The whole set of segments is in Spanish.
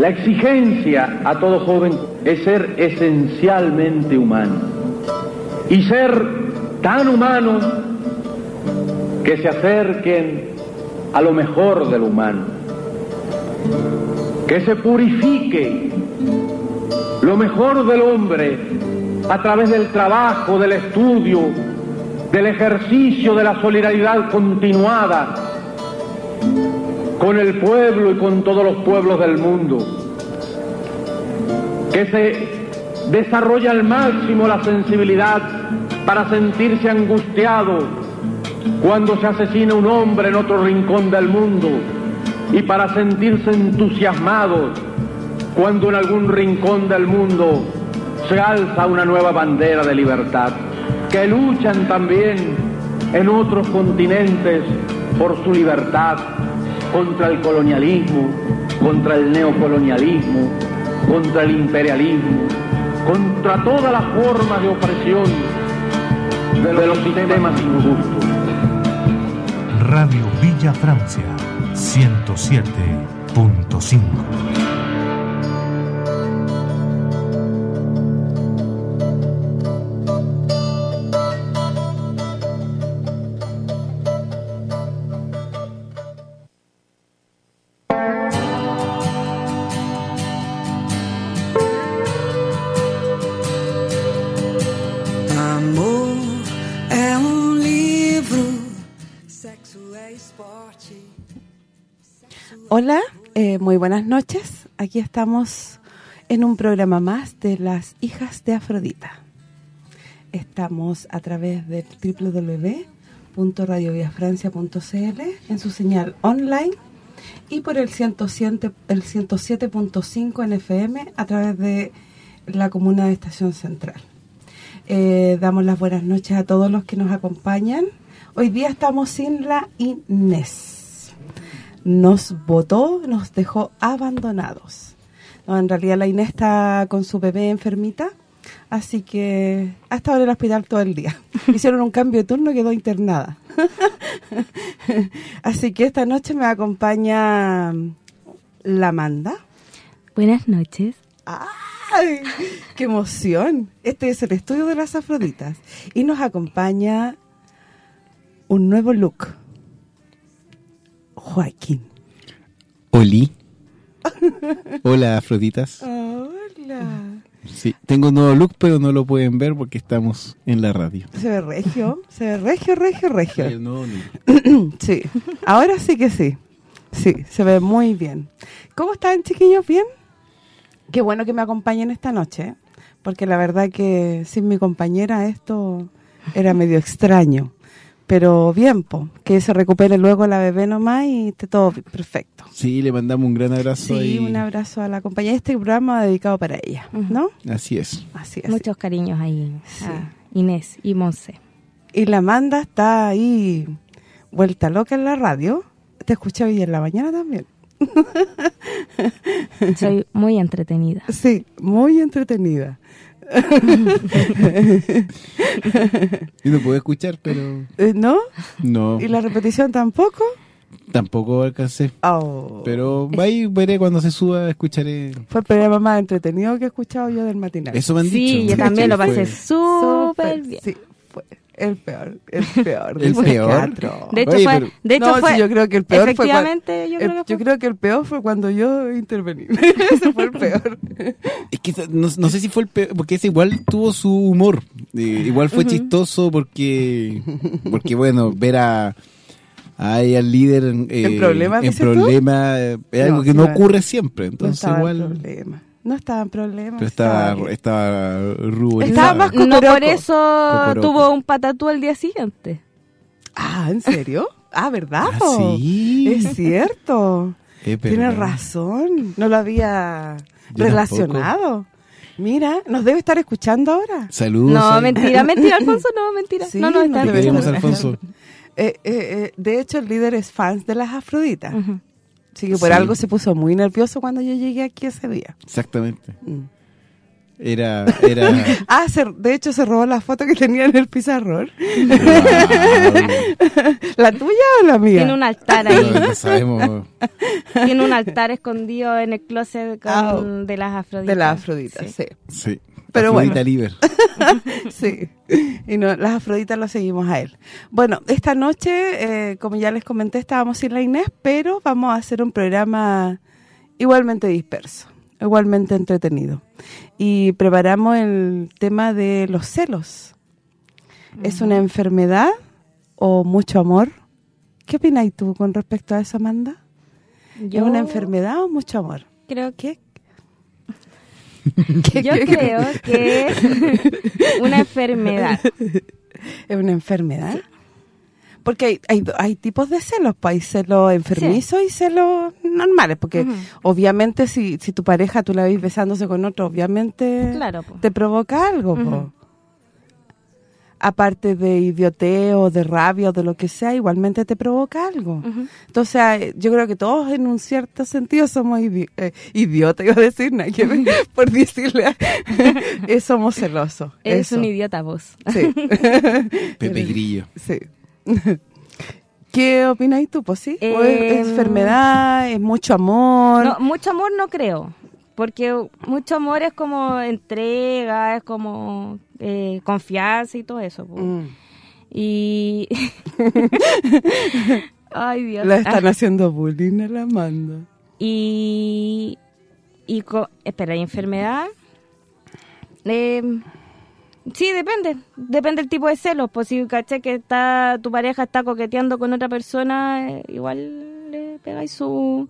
La exigencia a todo joven es ser esencialmente humano. Y ser tan humano que se acerquen a lo mejor del humano, que se purifique lo mejor del hombre a través del trabajo, del estudio, del ejercicio de la solidaridad continuada con el pueblo y con todos los pueblos del mundo, que se desarrolla al máximo la sensibilidad para sentirse angustiado cuando se asesina un hombre en otro rincón del mundo y para sentirse entusiasmado cuando en algún rincón del mundo se alza una nueva bandera de libertad, que luchan también en otros continentes por su libertad contra el colonialismo, contra el neocolonialismo, contra el imperialismo, contra todas las formas de opresión de los sistemas injustos. Radio Villa Francia 107.5 Aquí estamos en un programa más de las hijas de Afrodita. Estamos a través de www.radioviafrancia.cl en su señal online y por el 107.5 el 107.5 en FM a través de la comuna de Estación Central. Eh, damos las buenas noches a todos los que nos acompañan. Hoy día estamos sin la Inés nos votó, nos dejó abandonados. en realidad la Inés está con su bebé enfermita, así que ha estado en el hospital todo el día. Hicieron un cambio de turno y quedó internada. así que esta noche me acompaña la Amanda. Buenas noches. ¡Ay! ¡Qué emoción! Este es el estudio de las Afroditas. Y nos acompaña un nuevo look Joaquín. Oli. Hola, Afroditas. Hola. Sí, tengo un nuevo look, pero no lo pueden ver porque estamos en la radio. Se ve regio, se ve regio, regio, regio. El nuevo sí, ahora sí que sí. Sí, se ve muy bien. ¿Cómo están, chiquillos? ¿Bien? Qué bueno que me acompañen esta noche, porque la verdad que sin mi compañera esto era medio extraño pero bien, po, que se recupere luego la bebé nomás y esté todo perfecto. Sí, le mandamos un gran abrazo. Sí, un abrazo a la compañía. Este programa dedicado para ella, ¿no? Así es. Así es. Muchos cariños ahí Inés y Monse. Y la Amanda está ahí vuelta loca en la radio. Te escuché hoy en la mañana también. Soy muy entretenida. Sí, muy entretenida. y no puedo escuchar, pero... Eh, ¿No? No. ¿Y la repetición tampoco? Tampoco alcancé. Oh. Pero ahí veré cuando se suba, escucharé. Fue el programa más entretenido que he escuchado yo del matinal. Eso me han dicho. Sí, yo también lo pasé súper bien. Sí, fue el peor, el peor. ¿El peor? De hecho, fue, de hecho fue, yo creo que el peor fue cuando, yo, creo, yo creo que el peor fue cuando yo intervení. ese fue el peor. Es que no, no, sé si fue el peor, porque ese igual tuvo su humor. Eh, igual fue chistoso porque, porque bueno, ver a ahí al líder eh, en problemas, en problema es algo que no ocurre siempre. Entonces no igual... Problema. No estaba en problemas. Pero estaba, estaba, rubo. Estaba más No por eso tuvo un patatú el día siguiente. Ah, ¿en serio? Ah, ¿verdad? Ah, sí. Es cierto. Tienes razón. No lo había relacionado. Mira, nos debe estar escuchando ahora. Saludos. No, mentira, mentira, Alfonso, no, mentira. Sí, no, no, está. Alfonso. Eh, eh, eh, de hecho, el líder es fan de las Afroditas. Así que por algo se puso muy nervioso cuando yo llegué aquí ese día. Exactamente. Mm. Era, era... ah, de hecho se robó la foto que tenía en el pizarrón. ¿La tuya o la mía? Tiene un altar ahí. No, sabemos. Tiene un altar escondido en el closet ah, de las afroditas. De las afroditas, sí. Sí. Pero Afrodita bueno. Liber. sí. Y no, las afroditas lo seguimos a él. Bueno, esta noche, eh, como ya les comenté, estábamos sin la Inés, pero vamos a hacer un programa igualmente disperso igualmente entretenido. Y preparamos el tema de los celos. ¿Es una enfermedad o mucho amor? ¿Qué opinas tú con respecto a eso, Amanda? ¿Es una enfermedad o mucho amor? Creo que... Yo creo que es una enfermedad. ¿Es una enfermedad? Porque hay, hay, tipos de celos, pues hay celos enfermizos y celos normales, porque obviamente si, si tu pareja tú la ves besándose con otro, obviamente te provoca algo, aparte de idioteo, de rabia o de lo que sea, igualmente te provoca algo. Entonces, yo creo que todos en un cierto sentido somos eh, idiotas, iba a decir, por decirle, eh, somos celosos. Eres un idiota vos. Sí. Pepe Grillo. Sí. ¿Qué opinas tú? Pues sí, ¿Es em, enfermedad? ¿Es mucho amor? No, mucho amor no creo, porque mucho amor es como entrega, es como eh, confianza y todo eso. Mm. Y... Ay, Dios. La están haciendo bullying a la mando. Y... y espera, ¿y enfermedad? Eh, Sí, depende. Depende del tipo de celos. Pues si caché que está tu pareja está coqueteando con otra persona, eh, igual le pegáis su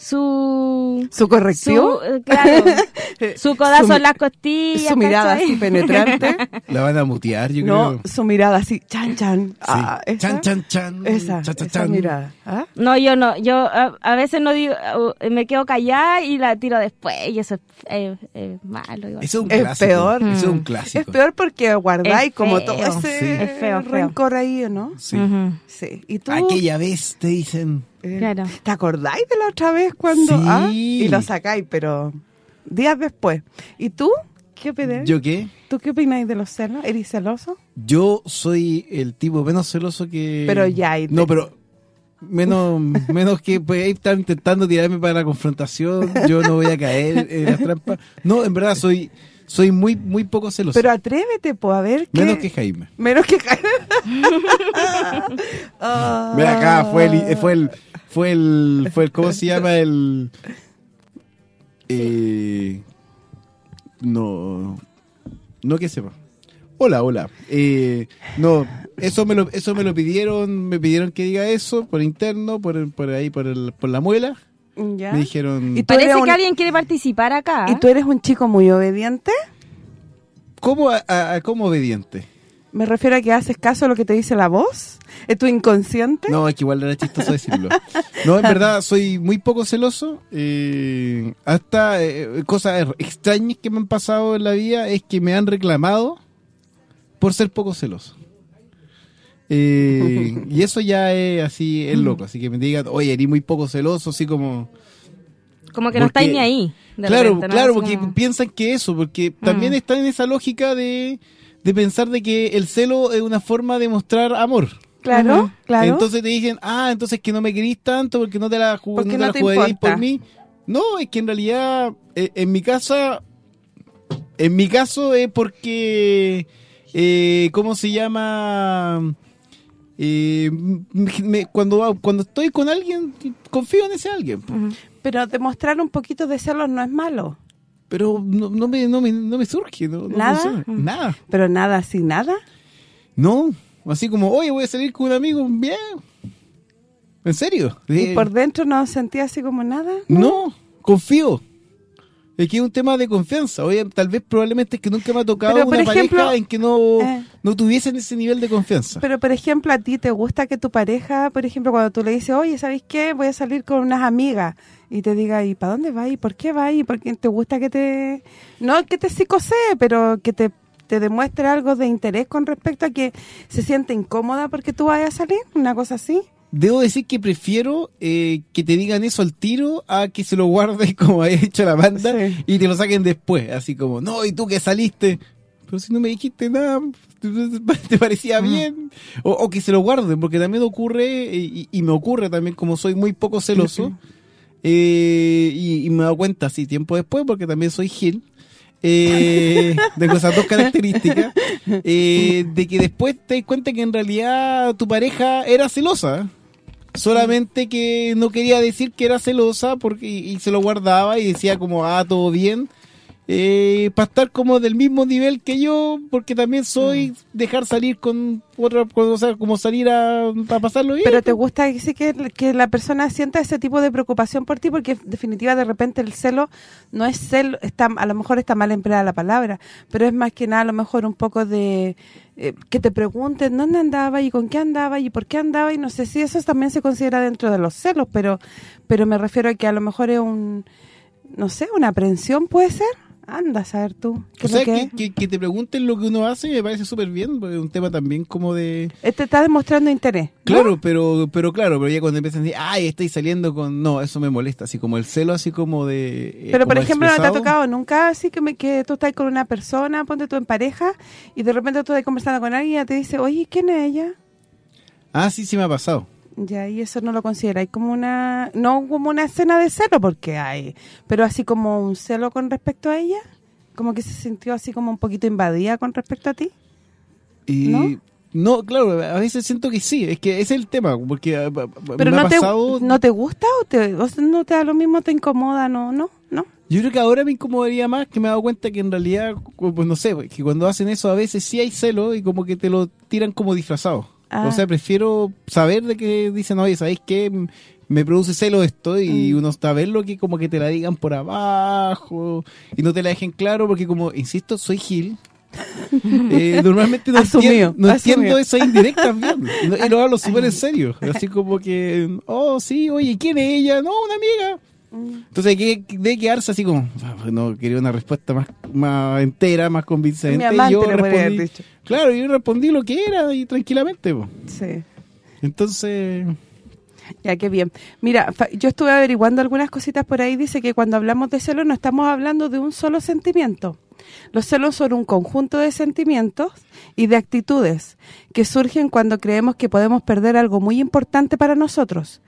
su su corrección su, eh, claro. Su codazo en las costillas su mirada así penetrante. La van a mutear yo no, creo. su mirada así chan chan. Ah, chan chan chan. Esa, esa mirada ¿Ah? no yo no yo a, veces no digo uh, me quedo callada y la tiro después y eso es malo es un clásico. peor. Es un clásico. Es peor porque guardáis como todo ese es feo, rencor ahí no sí. Sí. Y tú aquella vez te dicen eh, claro. ¿Te acordáis de la otra vez cuando...? Ah, y lo sacáis, pero días después. ¿Y tú? ¿Qué opinas? ¿Yo qué? ¿Tú qué opináis de los celos? ¿Eres celoso? Yo soy el tipo menos celoso que... Pero ya... Hay no, pero menos menos que pues, estar intentando tirarme para la confrontación, yo no voy a caer en las trampas. No, en verdad soy soy muy muy poco celoso. Pero atrévete, pues, a ver Menos que Jaime. Menos que Jaime. Mira acá, fue el, fue el fue el, fue el, ¿cómo se llama? El, eh, no, no que sepa. Hola, hola. Eh, no, eso me lo, eso me lo pidieron, me pidieron que diga eso por interno, por, por ahí, por, el, por la muela. Me dijeron... ¿Y Parece que alguien quiere participar acá. ¿Y tú eres un chico muy obediente? ¿Cómo, a, cómo obediente? Me refiero a que haces caso a lo que te dice la voz. ¿Es tu inconsciente? No, es que igual era chistoso decirlo. No, en verdad soy muy poco celoso. Eh, hasta eh, cosas extrañas que me han pasado en la vida es que me han reclamado por ser poco celoso. Eh, y eso ya es así, es loco. Así que me digan, oye, eres muy poco celoso, así como... Como que no estáis ni ahí. claro, claro, porque piensan que eso, porque también mm. está en esa lógica de, de pensar de que el celo es una forma de mostrar amor. Claro, claro. Entonces te dicen, ah, entonces que no me querís tanto porque no te la, jugaréis por mí. No, es que en realidad, eh, en mi casa, en mi caso es porque, eh, ¿cómo se llama? Eh, cuando cuando estoy con alguien, confío en ese alguien. Pero demostrar un poquito de celos no es malo. Pero no, no, me, no, me, no me surge. No, ¿Nada? Nada. ¿Pero nada así, nada? No. Así como, oye, voy a salir con un amigo, bien. ¿En serio? ¿Y por dentro no sentía así como nada? No, confío. Es que es un tema de confianza. Oye, tal vez probablemente es que nunca me ha tocado una pareja en que no, eh. no tuviesen ese nivel de confianza. Pero, por ejemplo, a ti te gusta que tu pareja, por ejemplo, cuando tú le dices, oye, ¿sabes qué? Voy a salir con unas amigas. Y te diga, ¿y para dónde vas? ¿Y por qué vas? ¿Y por qué te gusta que te... No que te psicosee, pero que te te demuestre algo de interés con respecto a que se siente incómoda porque tú vayas a salir, una cosa así. Debo decir que prefiero eh, que te digan eso al tiro a que se lo guardes como ha hecho la banda y te lo saquen después. Así como, no, ¿y tú que saliste? Pero si no me dijiste nada, te parecía mm. bien. O, que se lo guarden, porque también ocurre, y, me ocurre también como soy muy poco celoso, eh, y, me doy cuenta así tiempo después, porque también soy Gil. Eh, de esas dos características, eh, de que después te das cuenta que en realidad tu pareja era celosa. Solamente que no quería decir que era celosa porque y, se lo guardaba y decía como, ah, todo bien. Eh, para estar como del mismo nivel que yo, porque también soy mm. dejar salir con otra, o sea, como salir a, pasarlo bien. Pero te gusta que, que, que la persona sienta ese tipo de preocupación por ti, porque en definitiva de repente el celo no es celo, está a lo mejor está mal empleada la palabra, pero es más que nada a lo mejor un poco de eh, que te pregunten dónde andaba y con qué andaba y por qué andaba y no sé si eso también se considera dentro de los celos, pero pero me refiero a que a lo mejor es un, no sé, una aprensión puede ser. Anda a saber tú. o sea, que, que, te pregunten lo que uno hace me parece súper bien, porque es un tema también como de... Este está demostrando interés. Claro, pero pero claro, pero ya cuando empiezan a decir, ay, estáis saliendo con... No, eso me molesta, así como el celo, así como de... Eh, pero por ejemplo, ¿no te ha tocado nunca así que, me, que tú estás con una persona, ponte tú en pareja, y de repente tú estás conversando con alguien y te dice, oye, ¿quién es ella? Ah, sí, sí me ha pasado. Ya, y eso no lo consideráis como una... No como una escena de celo, porque hay... Pero así como un celo con respecto a ella. Como que se sintió así como un poquito invadida con respecto a ti. Y... ¿No? No, claro, a veces siento que sí, es que ese es el tema, porque ah, Pero no, te, ¿no te gusta o, te, no te da lo mismo, te incomoda, no, no, no? Yo creo que ahora me incomodaría más que me he dado cuenta que en realidad, pues no sé, que cuando hacen eso a veces sí hay celo y como que te lo tiran como disfrazado. O ah. sea, prefiero saber de que dicen, oye, ¿sabéis qué? Me produce celo esto y mm. uno está a verlo que como que te la digan por abajo y no te la dejen claro porque como, insisto, soy Gil. eh, normalmente no, entiendo, no entiendo esa indirecta bien y, lo hablo súper en serio. Así como que, oh, sí, oye, ¿quién es ella? No, una amiga. Entonces que de quedarse así como, ah, no quería una respuesta más, más entera, más convincente. y yo respondí, claro, yo respondí lo que era y tranquilamente. Sí. Entonces... Ya, qué bien. Mira, yo estuve averiguando algunas cositas por ahí. Dice que cuando hablamos de celos no estamos hablando de un solo sentimiento. Los celos son un conjunto de sentimientos y de actitudes que surgen cuando creemos que podemos perder algo muy importante para nosotros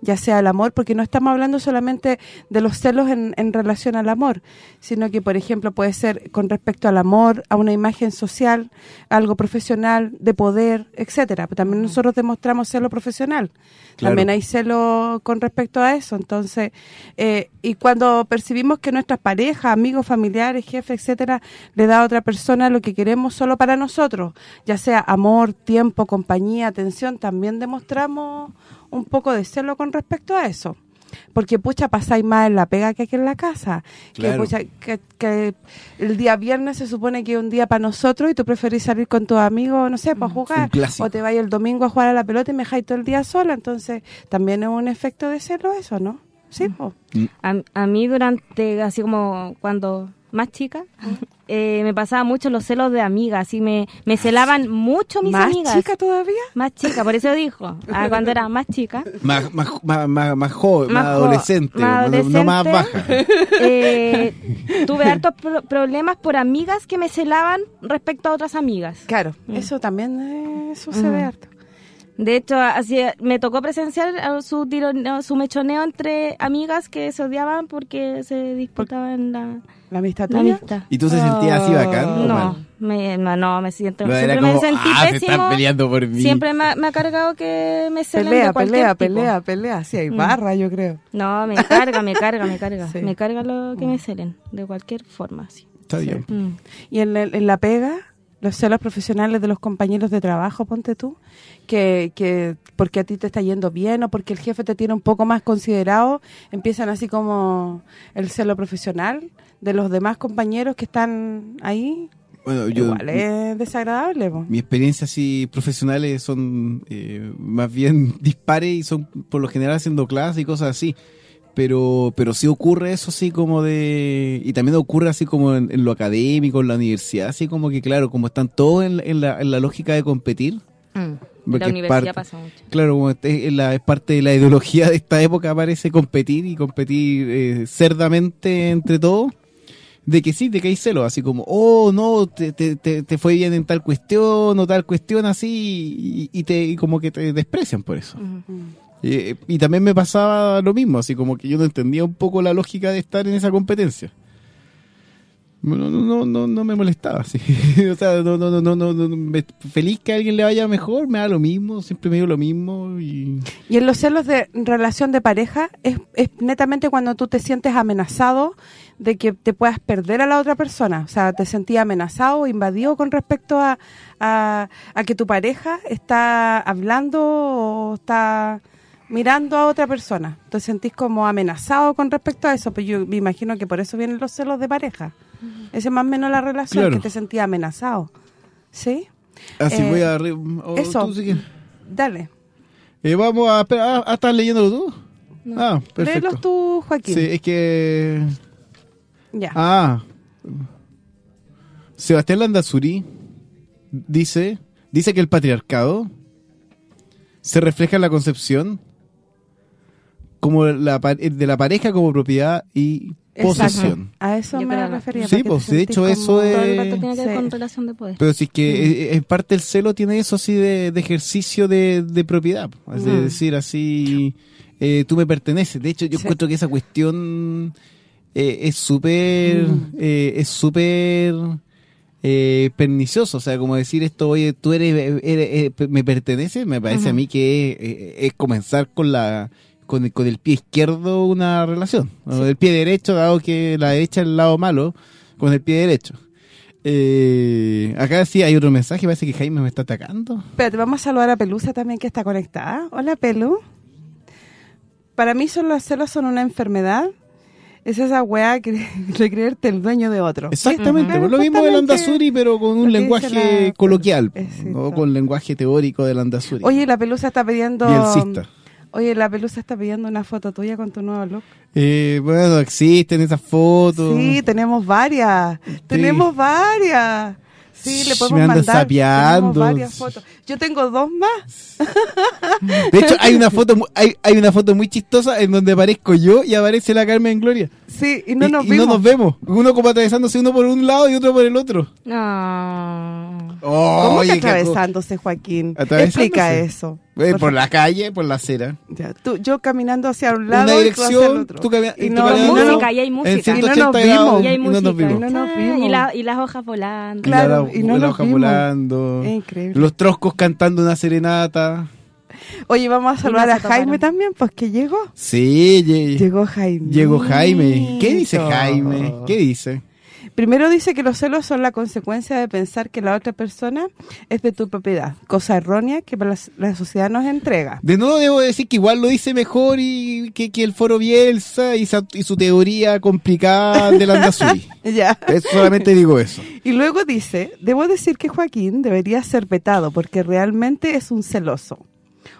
ya sea el amor, porque no estamos hablando solamente de los celos en, en, relación al amor, sino que, por ejemplo, puede ser con respecto al amor, a una imagen social, algo profesional, de poder, etcétera. También nosotros demostramos celo profesional. También hay celo con respecto a eso. Entonces, eh, y cuando percibimos que nuestras parejas, amigos, familiares, jefes, etcétera, le da a otra persona lo que queremos solo para nosotros, ya sea amor, tiempo, compañía, atención, también demostramos un poco de celo con respecto a eso. Porque, pucha, pasáis más en la pega que aquí en la casa. Que, pucha, que, el día viernes se supone que es un día para nosotros y tú preferís salir con tus amigos, no sé, para mm, jugar. O te vayas el domingo a jugar a la pelota y me dejáis todo el día sola. Entonces, también es un efecto de celo eso, ¿no? Sí, mm. a, a mí durante, así como cuando más chica, eh, me pasaba mucho los celos de amigas y me, me celaban mucho mis amigas. ¿Más chica todavía? Más chica, por eso dijo, ah, cuando era más chica. Más, más, más, más, joven, más, adolescente, no, más baja. Eh, tuve hartos problemas por amigas que me celaban respecto a otras amigas. Claro, mm. eso también eh, sucede harto. De hecho, así me tocó presenciar su su mechoneo entre amigas que se odiaban porque se disputaban la, la amistad. ¿Y tú se sentías así bacán? No, me, no, me siento. siempre me sentí ah, pésimo. peleando por mí. Siempre me, ha cargado que me celen pelea, de cualquier pelea, tipo. pelea, pelea. Sí, hay mm. barra, yo creo. No, me carga, me carga, me carga. Me carga lo que me celen, de cualquier forma. Sí. Está bien. Mm. ¿Y en en la pega? los celos profesionales de los compañeros de trabajo, ponte tú, que, que porque a ti te está yendo bien o porque el jefe te tiene un poco más considerado, empiezan así como el celo profesional de los demás compañeros que están ahí. Bueno, yo, Igual es desagradable. Mi experiencia así profesionales son eh, más bien dispares y son por lo general haciendo clases y cosas así pero pero sí ocurre eso así como de y también ocurre así como en, lo académico en la universidad así como que claro como están todos en, la, en la lógica de competir Mm. La universidad pasa mucho. Claro, es, la, es, parte de la ideología de esta época, parece competir y competir eh, cerdamente entre todos. De que sí, de que hay celos, así como, oh, no, te, te, te, fue bien en tal cuestión o tal cuestión así, y, te y como que te desprecian por eso. y también me pasaba lo mismo, así como que yo no entendía un poco la lógica de estar en esa competencia. No, no, no, no me molestaba, sí. o sea, no, no, no, no, no, feliz que a alguien le vaya mejor, me da lo mismo, siempre me digo lo mismo. Y, y en los celos de relación de pareja, es, es netamente cuando tú te sientes amenazado de que te puedas perder a la otra persona. O sea, te sentías amenazado, invadido con respecto a, a, a que tu pareja está hablando o está mirando a otra persona. Te sentís como amenazado con respecto a eso, pues yo me imagino que por eso vienen los celos de pareja. Esa es más o menos la relación, que te sentías amenazado. ¿Sí? Así voy a... Oh, eso, dale. Eh, vamos a... Ah, ah, ¿Estás leyéndolo tú? Ah, perfecto. Léelos tú, Joaquín. Sí, es que... Ya. Ah. Sebastián Landazuri dice, dice que el patriarcado se refleja en la concepción como la, de la pareja como propiedad y posesión. A eso me refería. Sí, pues de hecho eso es... relación de poder. Pero si es que en parte el celo tiene eso así de, ejercicio de, propiedad. Es mm. decir, así, eh, tú me perteneces. De hecho, yo encuentro que esa cuestión eh, es súper... Mm. Eh, es súper... pernicioso, o sea, como decir esto, oye, tú eres, me pertenece, me parece a mí que es comenzar con la con el, con el pie izquierdo una relación. Con el pie derecho, dado que la derecha es el lado malo, con el pie derecho. Eh, acá sí hay otro mensaje, parece que Jaime me está atacando. Espérate, vamos a saludar a Pelusa también que está conectada. Hola, Pelu. Para mí son los celos son una enfermedad. Es esa weá que de creerte el dueño de otro. Exactamente, lo mismo del Andazuri, pero con un lenguaje coloquial, no con lenguaje teórico del Andazuri. Oye, la Pelusa está pidiendo... Oye, la pelusa está pidiendo una foto tuya con tu nuevo look. Eh, bueno, existen esas fotos. Sí, tenemos varias. Tenemos varias. Sí, le podemos me mandar varias fotos. Yo tengo dos más. De hecho, hay una foto hay, hay una foto muy chistosa en donde aparezco yo y aparece la Carmen Gloria. Sí, y no nos vemos. no nos vemos. Uno como atravesándose uno por un lado y otro por el otro. No. ¿Cómo que atravesándose, Joaquín? Explica eso. Eh, por la calle, por la acera. Ya, tú, yo caminando hacia un lado Una dirección, y tú hacia el otro. Tú y, no, música, y hay música. Y no nos vimos. Y hay música. Y, no nos vimos. Y, no nos vimos. y, la, y las hojas volando. Claro, y, no las hojas volando. Es increíble. Los troscos cantando una serenata. Oye, vamos a saludar a Jaime también, pues que llegó. Sí, llegó Jaime. Llegó Jaime. ¿Qué dice Jaime? ¿Qué dice? Primero dice que los celos son la consecuencia de pensar que la otra persona es de tu propiedad, cosa errónea que la, sociedad nos entrega. De nuevo debo decir que igual lo dice mejor y que, el foro Bielsa y, su teoría complicada del Andazuri. ya. solamente digo eso. Y luego dice, debo decir que Joaquín debería ser vetado porque realmente es un celoso.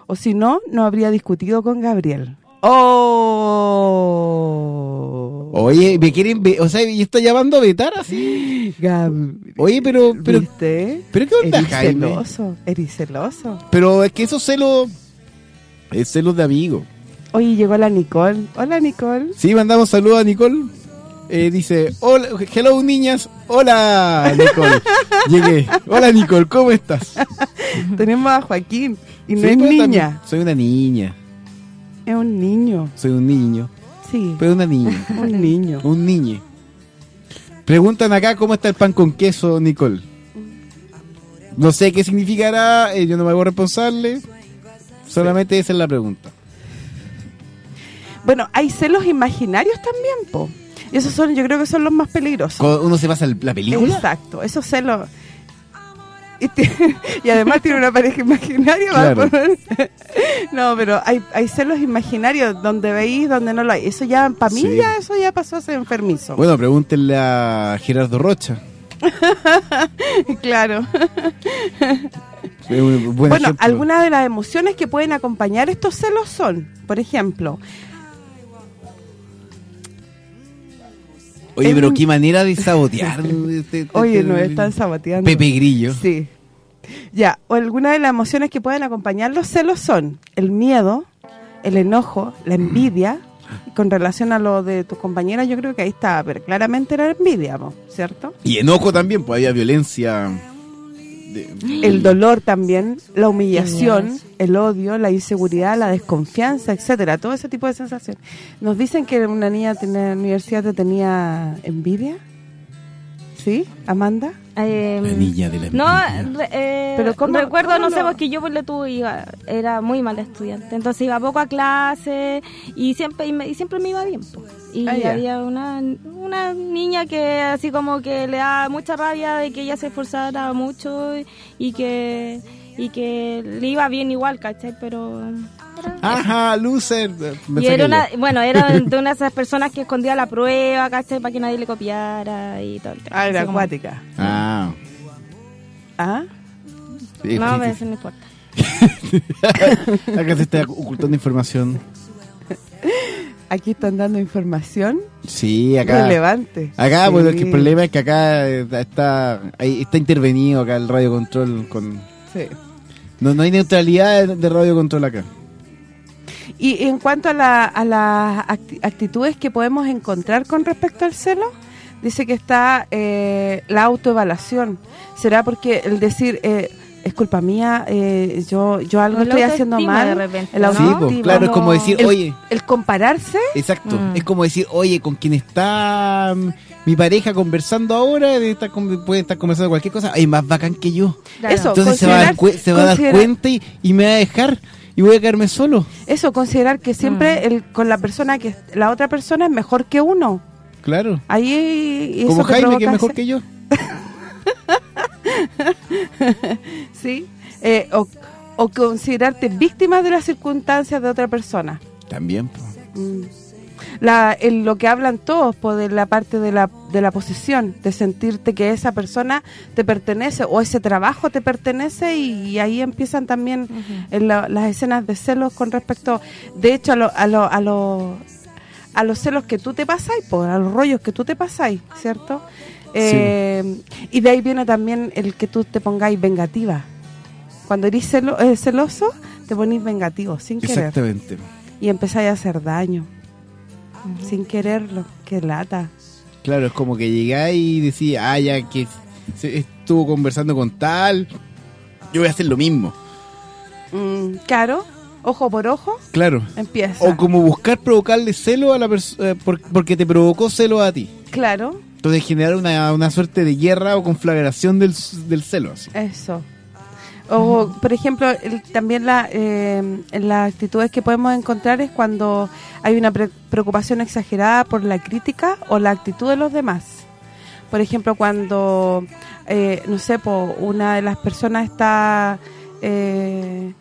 O si no, no habría discutido con Gabriel. ¡Oh! Oye, me quieren o sea, y está llamando a vetar así. Oye, pero pero ¿Viste? pero qué onda, eres celoso, eres celoso. Pero es que eso celos es celos de amigo. Oye, llegó la Nicole. Hola, Nicole. Sí, mandamos saludos a Nicole. Eh, dice, hola, hello niñas, hola Nicole, llegué, hola Nicole, ¿cómo estás? Tenemos a Joaquín y no es niña. Soy una niña. Es un niño. Soy un niño. Sí. Pero una niña. un niño. Un niño. Preguntan acá cómo está el pan con queso, Nicole. No sé qué significará, eh, yo no me hago responsable. Solamente esa es la pregunta. Bueno, hay celos imaginarios también, po. Y esos son, yo creo que son los más peligrosos. ¿Uno se pasa la película? Exacto, esos celos y, además tiene una pareja imaginaria. no, pero hay, hay celos imaginarios donde veis, donde no lo hay. Eso ya, para mí, ya, eso ya pasó a ser enfermizo. Bueno, pregúntenle a Gerardo Rocha. claro. bueno, algunas de las emociones que pueden acompañar estos celos son, por ejemplo, Oye, pero qué manera de sabotear. Oye, no están saboteando. Pepe Grillo. Sí. Ya, o algunas de las emociones que pueden acompañar los celos son el miedo, el enojo, la envidia. Con relación a lo de tus compañeras, yo creo que ahí está, pero claramente era envidia, ¿cierto? Y enojo también, pues había violencia. El dolor también, la humillación, el odio, la inseguridad, la desconfianza, etcétera, todo ese tipo de sensaciones. Nos dicen que una niña en la universidad te tenía envidia. ¿Sí, Amanda? Eh, la niña de la No, eh, pero ¿cómo, recuerdo, no sé, porque yo pues, le tuve, iba, era muy mal estudiante, entonces iba poco a clase y siempre y, siempre me iba bien. Y ah, había una, una niña que así como que le da mucha rabia de que ella se esforzara mucho y que y que le iba bien igual, ¿cachai? Pero Ajá, loser. y era una, bueno, era de una de esas personas que escondía la prueba, ¿cachai? Para que nadie le copiara y todo. Ah, era acuática. Ah. ¿Ah? no, me eso no importa. Acá se está ocultando información. Aquí están dando información. Sí, acá. Relevante. Acá, bueno, el problema es que acá está, está intervenido acá el radio control con. Sí. No, no hay neutralidad de radio control acá. Y en cuanto a, las actitudes que podemos encontrar con respecto al celo, dice que está eh, la autoevaluación. ¿Será porque el decir... Eh, es culpa mía, eh, yo yo algo estoy haciendo mal. el sí, claro, es como decir, oye. El compararse. Exacto, mm. es como decir, oye, con quien está mm, mi pareja conversando ahora, puede estar conversando cualquier cosa, hay más bacán que yo. Eso, Entonces se va, a dar, cuenta y, y me va a dejar y voy a quedarme solo. Eso, considerar que siempre mm. el, con la persona que la otra persona es mejor que uno. Claro. Ahí Como Jaime que es mejor que yo. sí. Eh, o, o, considerarte víctima de las circunstancias de otra persona. También. Mm la, lo que hablan todos por de la parte de la, de la posesión, de sentirte que esa persona te pertenece o ese trabajo te pertenece y, ahí empiezan también las escenas de celos con respecto, de hecho, a, lo, a, lo, a, lo, a los celos que tú te pasáis, por, a los rollos que tú te pasáis, ¿cierto? Eh, y de ahí viene también el que tú te pongáis vengativa. Cuando eres celo, eh, celoso, te ponís vengativo, sin querer. Exactamente. Y empezáis a hacer daño sin quererlo, qué lata. Claro, es como que llegáis y decís, ah, ya que estuvo conversando con tal, yo voy a hacer lo mismo. Mm, claro, ojo por ojo. Claro. Empieza. O como buscar provocarle celo a la persona, eh, porque te provocó celo a ti. Claro. Entonces generar una, una suerte de guerra o conflagración del, del celo. Eso. O, por ejemplo, también la, eh, las actitudes que podemos encontrar es cuando hay una preocupación exagerada por la crítica o la actitud de los demás. Por ejemplo, cuando, eh, no sé, una de las personas está... Eh,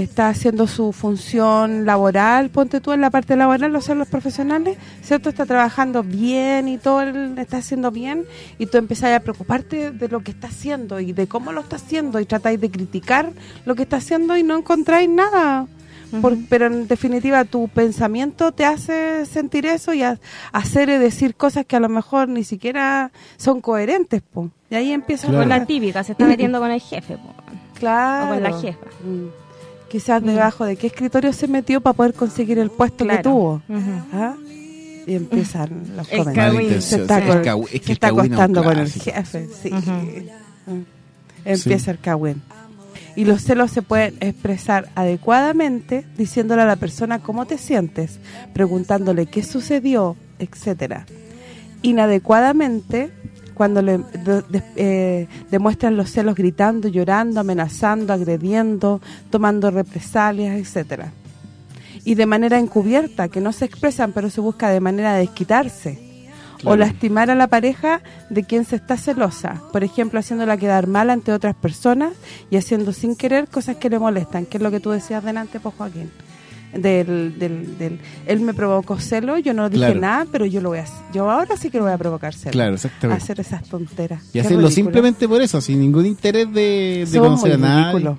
está haciendo su función laboral, ponte tú en la parte laboral, los los profesionales, ¿cierto? Está trabajando bien y todo, está haciendo bien y tú empezás a preocuparte de lo que está haciendo y de cómo lo está haciendo y tratáis de criticar lo que está haciendo y no encontráis nada. pero en definitiva tu pensamiento te hace sentir eso y hacer y decir cosas que a lo mejor ni siquiera son coherentes, po. Y ahí empieza con la típica, se está metiendo con el jefe, po. Claro. O con la jefa. Mm quizás mm. debajo de qué escritorio se metió para poder conseguir el puesto que tuvo. ¿Ah? Y empiezan los comentarios. Se está, está acostando con el jefe. Sí. Empieza el cagüín. Y los celos se pueden expresar adecuadamente diciéndole a la persona cómo te sientes, preguntándole qué sucedió, etcétera. Inadecuadamente cuando le eh, demuestran los celos gritando, llorando, amenazando, agrediendo, tomando represalias, etcétera. Y de manera encubierta, que no se expresan, pero se busca de manera de desquitarse. O lastimar a la pareja de quien se está celosa. Por ejemplo, haciéndola quedar mal ante otras personas y haciendo sin querer cosas que le molestan, que es lo que tú decías delante, pues Joaquín del, del, del, él me provocó celo, yo no dije nada, pero yo lo voy a yo ahora sí que lo voy a provocar celo. Claro, exactamente. hacer esas tonteras. Y hacerlo simplemente por eso, sin ningún interés de, de conocer a nadie.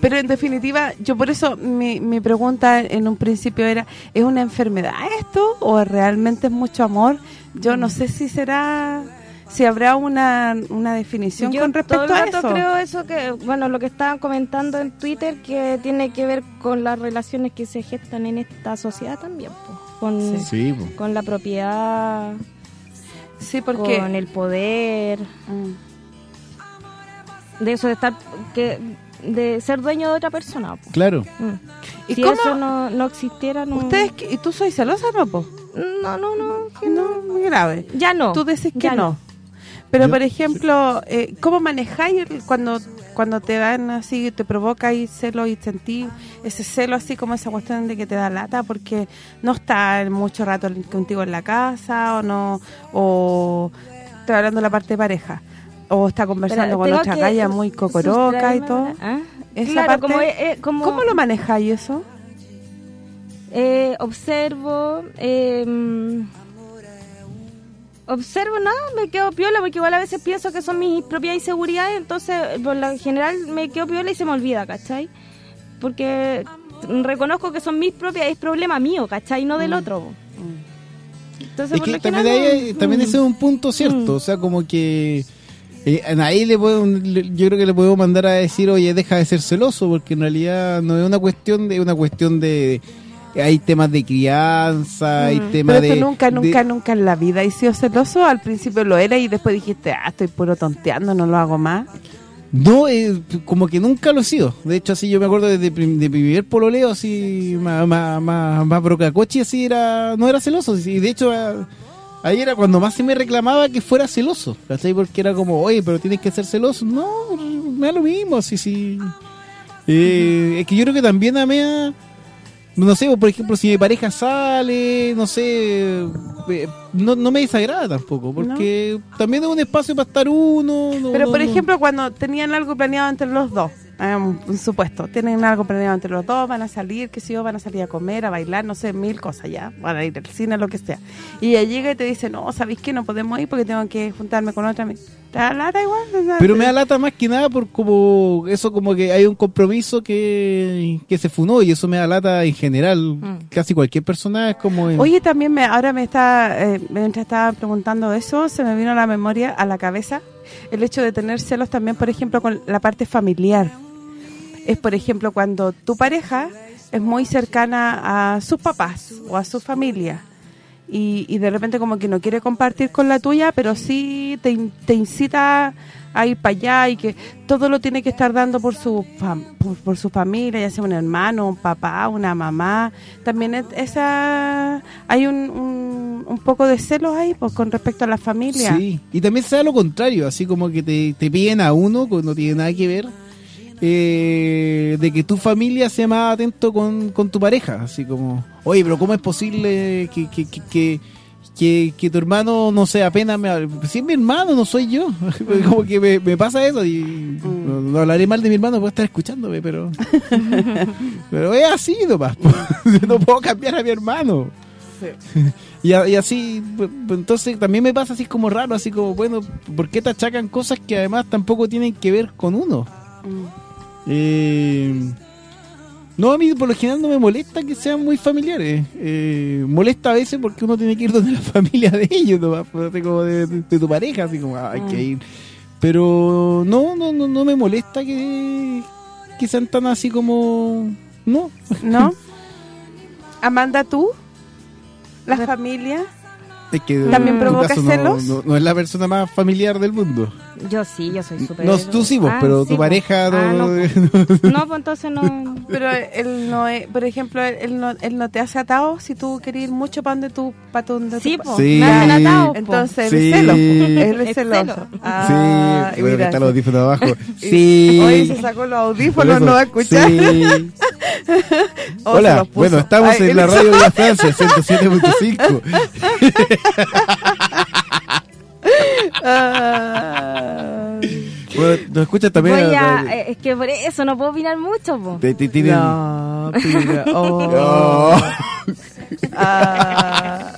Pero en definitiva, yo por eso mi, mi pregunta en un principio era, ¿es una enfermedad esto o realmente es mucho amor? Yo no sé si será si habrá una, una definición con respecto a eso. creo eso que, bueno, lo que estaban comentando en Twitter que tiene que ver con las relaciones que se gestan en esta sociedad también, con, con la propiedad, sí, porque con el poder, mm. de eso de estar que de ser dueño de otra persona. Claro. Mm. ¿Y si eso no, no existiera, no... ¿Ustedes, ¿Y tú soy celosa, no, po? No, no, no. no, muy grave. Ya no. Tú decís que no. Pero, por ejemplo, eh, ¿cómo manejáis cuando cuando te dan así, te provoca ahí celo y sentir ese celo así como esa cuestión de que te da lata porque no está mucho rato contigo en la casa o no, o estoy hablando de la parte de pareja, o está conversando con otra galla muy cocoroca y todo. ¿Ah? ¿Cómo lo manejáis eso? Eh, observo... Eh, observo nada, me quedo piola porque igual a veces pienso que son mis propias inseguridades, entonces por lo general me quedo piola y se me olvida, ¿cachai? Porque reconozco que son mis propias, es problema mío, ¿cachai? No del mm. otro. Entonces, también, también ese es un punto cierto, mm. o sea, como que eh, ahí le puedo, yo creo que le puedo mandar a decir, oye, deja de ser celoso, porque en realidad no es una cuestión de una cuestión de hay temas de crianza, hay mm. temas Pero tú nunca, nunca, nunca en la vida has sido celoso. Al principio lo era y después dijiste, ah, estoy puro tonteando, no lo hago más. No, eh, como que nunca lo he sido. De hecho, así yo me acuerdo de, de, de mi pololeo, así, más, más, más, más brocacochi, así era, no era celoso. Y de hecho, ahí era cuando más se me reclamaba que fuera celoso, ¿cachai? Porque era como, oye, pero tienes que ser celoso. No, me da lo mismo, sí, sí. Eh, es que yo creo que también a mí no sé, por ejemplo, si mi pareja sale, no sé, eh, no, no me desagrada tampoco, porque también es un espacio para estar uno. Pero, por ejemplo, cuando tenían algo planeado entre los dos, un supuesto, tienen algo planeado entre los dos, van a salir, qué sé yo, van a salir a comer, a bailar, no sé, mil cosas ya, van a ir al cine, lo que sea. Y ella llega y te dice, no, ¿sabéis qué? No podemos ir porque tengo que juntarme con otra. ¿Te da lata igual? Pero me da lata más que nada por como, eso como que hay un compromiso que, que se funó y eso me da lata en general. Mm. Casi cualquier persona es como... Oye, también me, ahora me está, eh, mientras estaba preguntando eso, se me vino a la memoria, a la cabeza, el hecho de tener celos también, por ejemplo, con la parte familiar es, por ejemplo, cuando tu pareja es muy cercana a sus papás o a su familia y, de repente como que no quiere compartir con la tuya, pero sí te, te incita a ir para allá y que todo lo tiene que estar dando por su por, su familia, ya sea un hermano, un papá, una mamá. También esa hay un, un, poco de celos ahí pues, con respecto a la familia. Sí, y también sea lo contrario, así como que te, te piden a uno, que no tiene nada que ver eh, de que tu familia sea más atento con, tu pareja, así como, oye, pero ¿cómo es posible que, que, que, tu hermano no sea apenas me si es mi hermano no soy yo como que me, pasa eso y mm. no, hablaré mal de mi hermano puedo estar escuchándome pero pero es así nomás no puedo cambiar a mi hermano. Y, así entonces también me pasa así como raro así como bueno ¿por qué te achacan cosas que además tampoco tienen que ver con uno? Mm. Eh, no, a mí por lo general no me molesta que sean muy familiares. Eh, molesta a veces porque uno tiene que ir donde la familia de ellos, pues, como de, tu pareja, así como hay que mm. ir. Pero no, no, no, no me molesta que, que sean tan así como... No. ¿No? Amanda, ¿tú? ¿La familia? ¿También provoca celos? no, es la persona más familiar del mundo. Yo sí, yo soy súper... No, tú sí, vos, ah, pero tu pareja no... Ah, no, no, pues entonces no... Pero él no es, por ejemplo, él no, él no te hace atado si tú quieres ir mucho para donde tú... Para donde sí, pues, sí. me hacen atado. Entonces, sí. él es Él es celoso. Ah, sí, está los audífonos abajo. Sí. Hoy se sacó los audífonos, no va a escuchar. Sí. Hola, bueno, estamos en la radio de Francia, 107.5. bueno, nos escucha también. Eh, es que por eso no puedo opinar mucho. Po. Te, te, no, oh. Ah.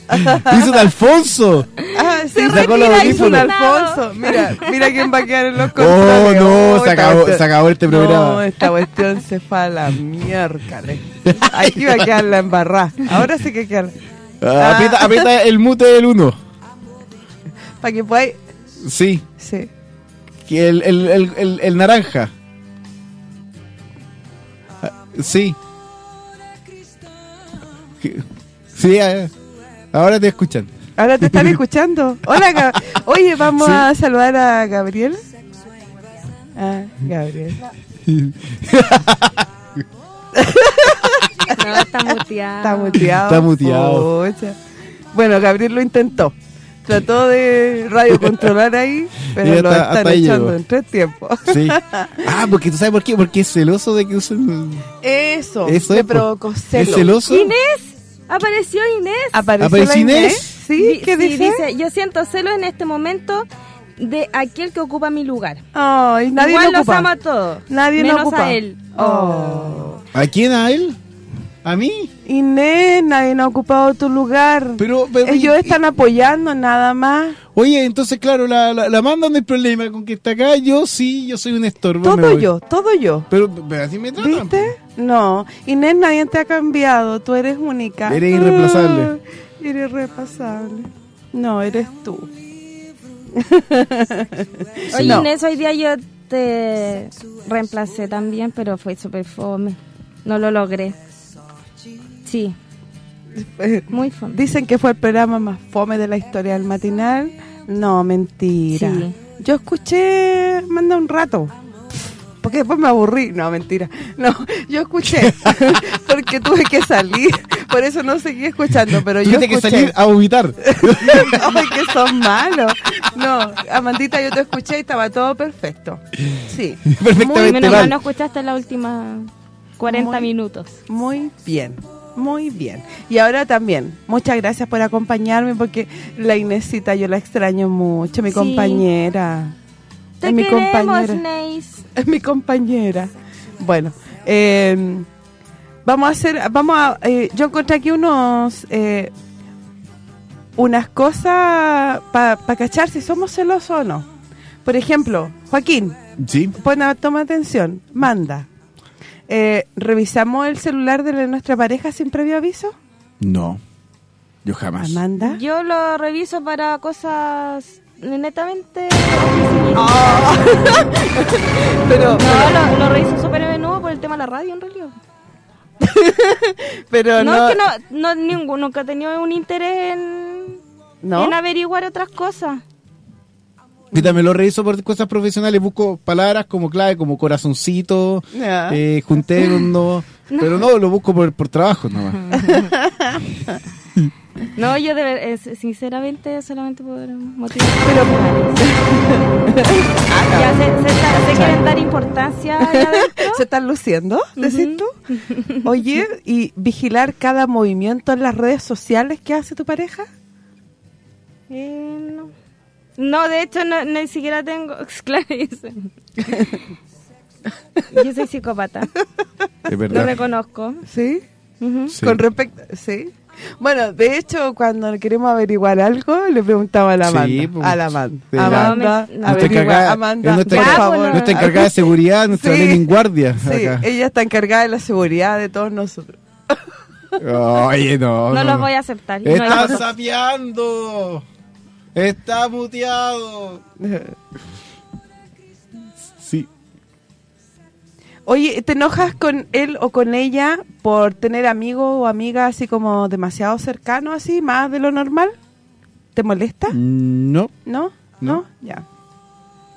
Hizo un Alfonso. Ah, se sacó los audífonos. Alfonso. Mira, mira quién va a quedar en los. Oh, no, se, acabó, se acabó este programa. No, esta cuestión se fue a la miércoles. Aquí va a quedar la embarrada. Ahora sí que queda. Ah, aprieta, aprieta, el mute del 1. Para que podáis Sí. Sí. El, el, el, el, naranja. Ah, sí. Sí, ah, ahora te escuchan. Ahora te están escuchando. Hola, oye, vamos a saludar a Gabriel. Ah, Gabriel. No, está muteado. Está muteado. Está muteado. Bueno, Gabriel lo intentó. Trató de radio controlar ahí, pero lo están echando en tres tiempos. Sí. Ah, porque tú sabes por qué, porque es celoso de que usen... Eso, Eso me provocó ¿Es celoso? Inés, apareció Inés. ¿Apareció, Inés? ¿Sí? ¿Qué dice? dice? Yo siento celo en este momento de aquel que ocupa mi lugar. Ay, nadie Igual lo los ama a todos. Nadie menos ocupa. a él. Oh. ¿A quién a él? ¿A mí? Inés, nadie no ha ocupado tu lugar. Pero, Ellos están apoyando nada más. Oye, entonces, claro, la, la, la manda no hay problema con que está acá. Yo sí, yo soy un estorbo. Todo yo, todo yo. Pero, así me tratan. ¿Viste? No. Inés, nadie te ha cambiado. Tú eres única. Eres irreemplazable. Ah, eres irreemplazable. No, eres tú. Oye, Inés, hoy día yo te reemplacé también, pero fue súper fome. No lo logré. Sí. Muy fome. Dicen que fue el programa más fome de la historia del matinal. No, mentira. Yo escuché, manda un rato. Porque después me aburrí. No, mentira. No, yo escuché. porque tuve que salir. Por eso no seguí escuchando. Pero yo escuché. que salir a vomitar. Ay, que son malos. No, Amandita, yo te escuché y estaba todo perfecto. Sí. Perfectamente. Muy, menos no escuchaste la última 40 minutos. Muy bien. Muy bien. Y ahora también, muchas gracias por acompañarme porque la Inesita yo la extraño mucho, mi compañera. Es mi compañera. Es mi compañera. Bueno, em, vamos a hacer, vamos a, eh, yo encontré aquí unos, eh, unas cosas para cachar si somos celosos o no. Por ejemplo, Joaquín. Sí. toma atención, manda. Eh, ¿Revisamos el celular de nuestra pareja sin previo aviso? No, yo jamás. ¿Amanda? Yo lo reviso para cosas netamente... Ah. Pero, no, Lo, reviso súper a menudo por el tema de la radio en realidad. pero no, no, es que no, no nunca he tenido un interés en, en averiguar otras cosas. Yo también lo reviso por cosas profesionales, busco palabras como clave, como corazoncito, eh, juntémonos, pero no, lo busco por, por trabajo nomás. No, yo de, sinceramente solamente por motivos pero, ya se, quieren dar importancia ¿Se están luciendo? ¿Decís tú? Oye, ¿y vigilar cada movimiento en las redes sociales que hace tu pareja? Eh, no. No, de hecho, no, ni siquiera tengo... Claro, yo soy psicópata. Lo reconozco. ¿Sí? Con respecto... ¿Sí? Bueno, de hecho, cuando queremos averiguar algo, le preguntaba a la Amanda. Pues, a la Amanda. Amanda, averigua, Amanda, nuestra, por favor. nuestra encargada de seguridad, nuestra sí, guardia. Sí, ella está encargada de la seguridad de todos nosotros. Oye, no. No, no los voy a aceptar. ¡Estás no sapeando! Está muteado. Oye, ¿te enojas con él o con ella por tener amigos o amigas así como demasiado cercanos, así, más de lo normal? ¿Te molesta? Mm, no. ¿No? ¿No? Ya.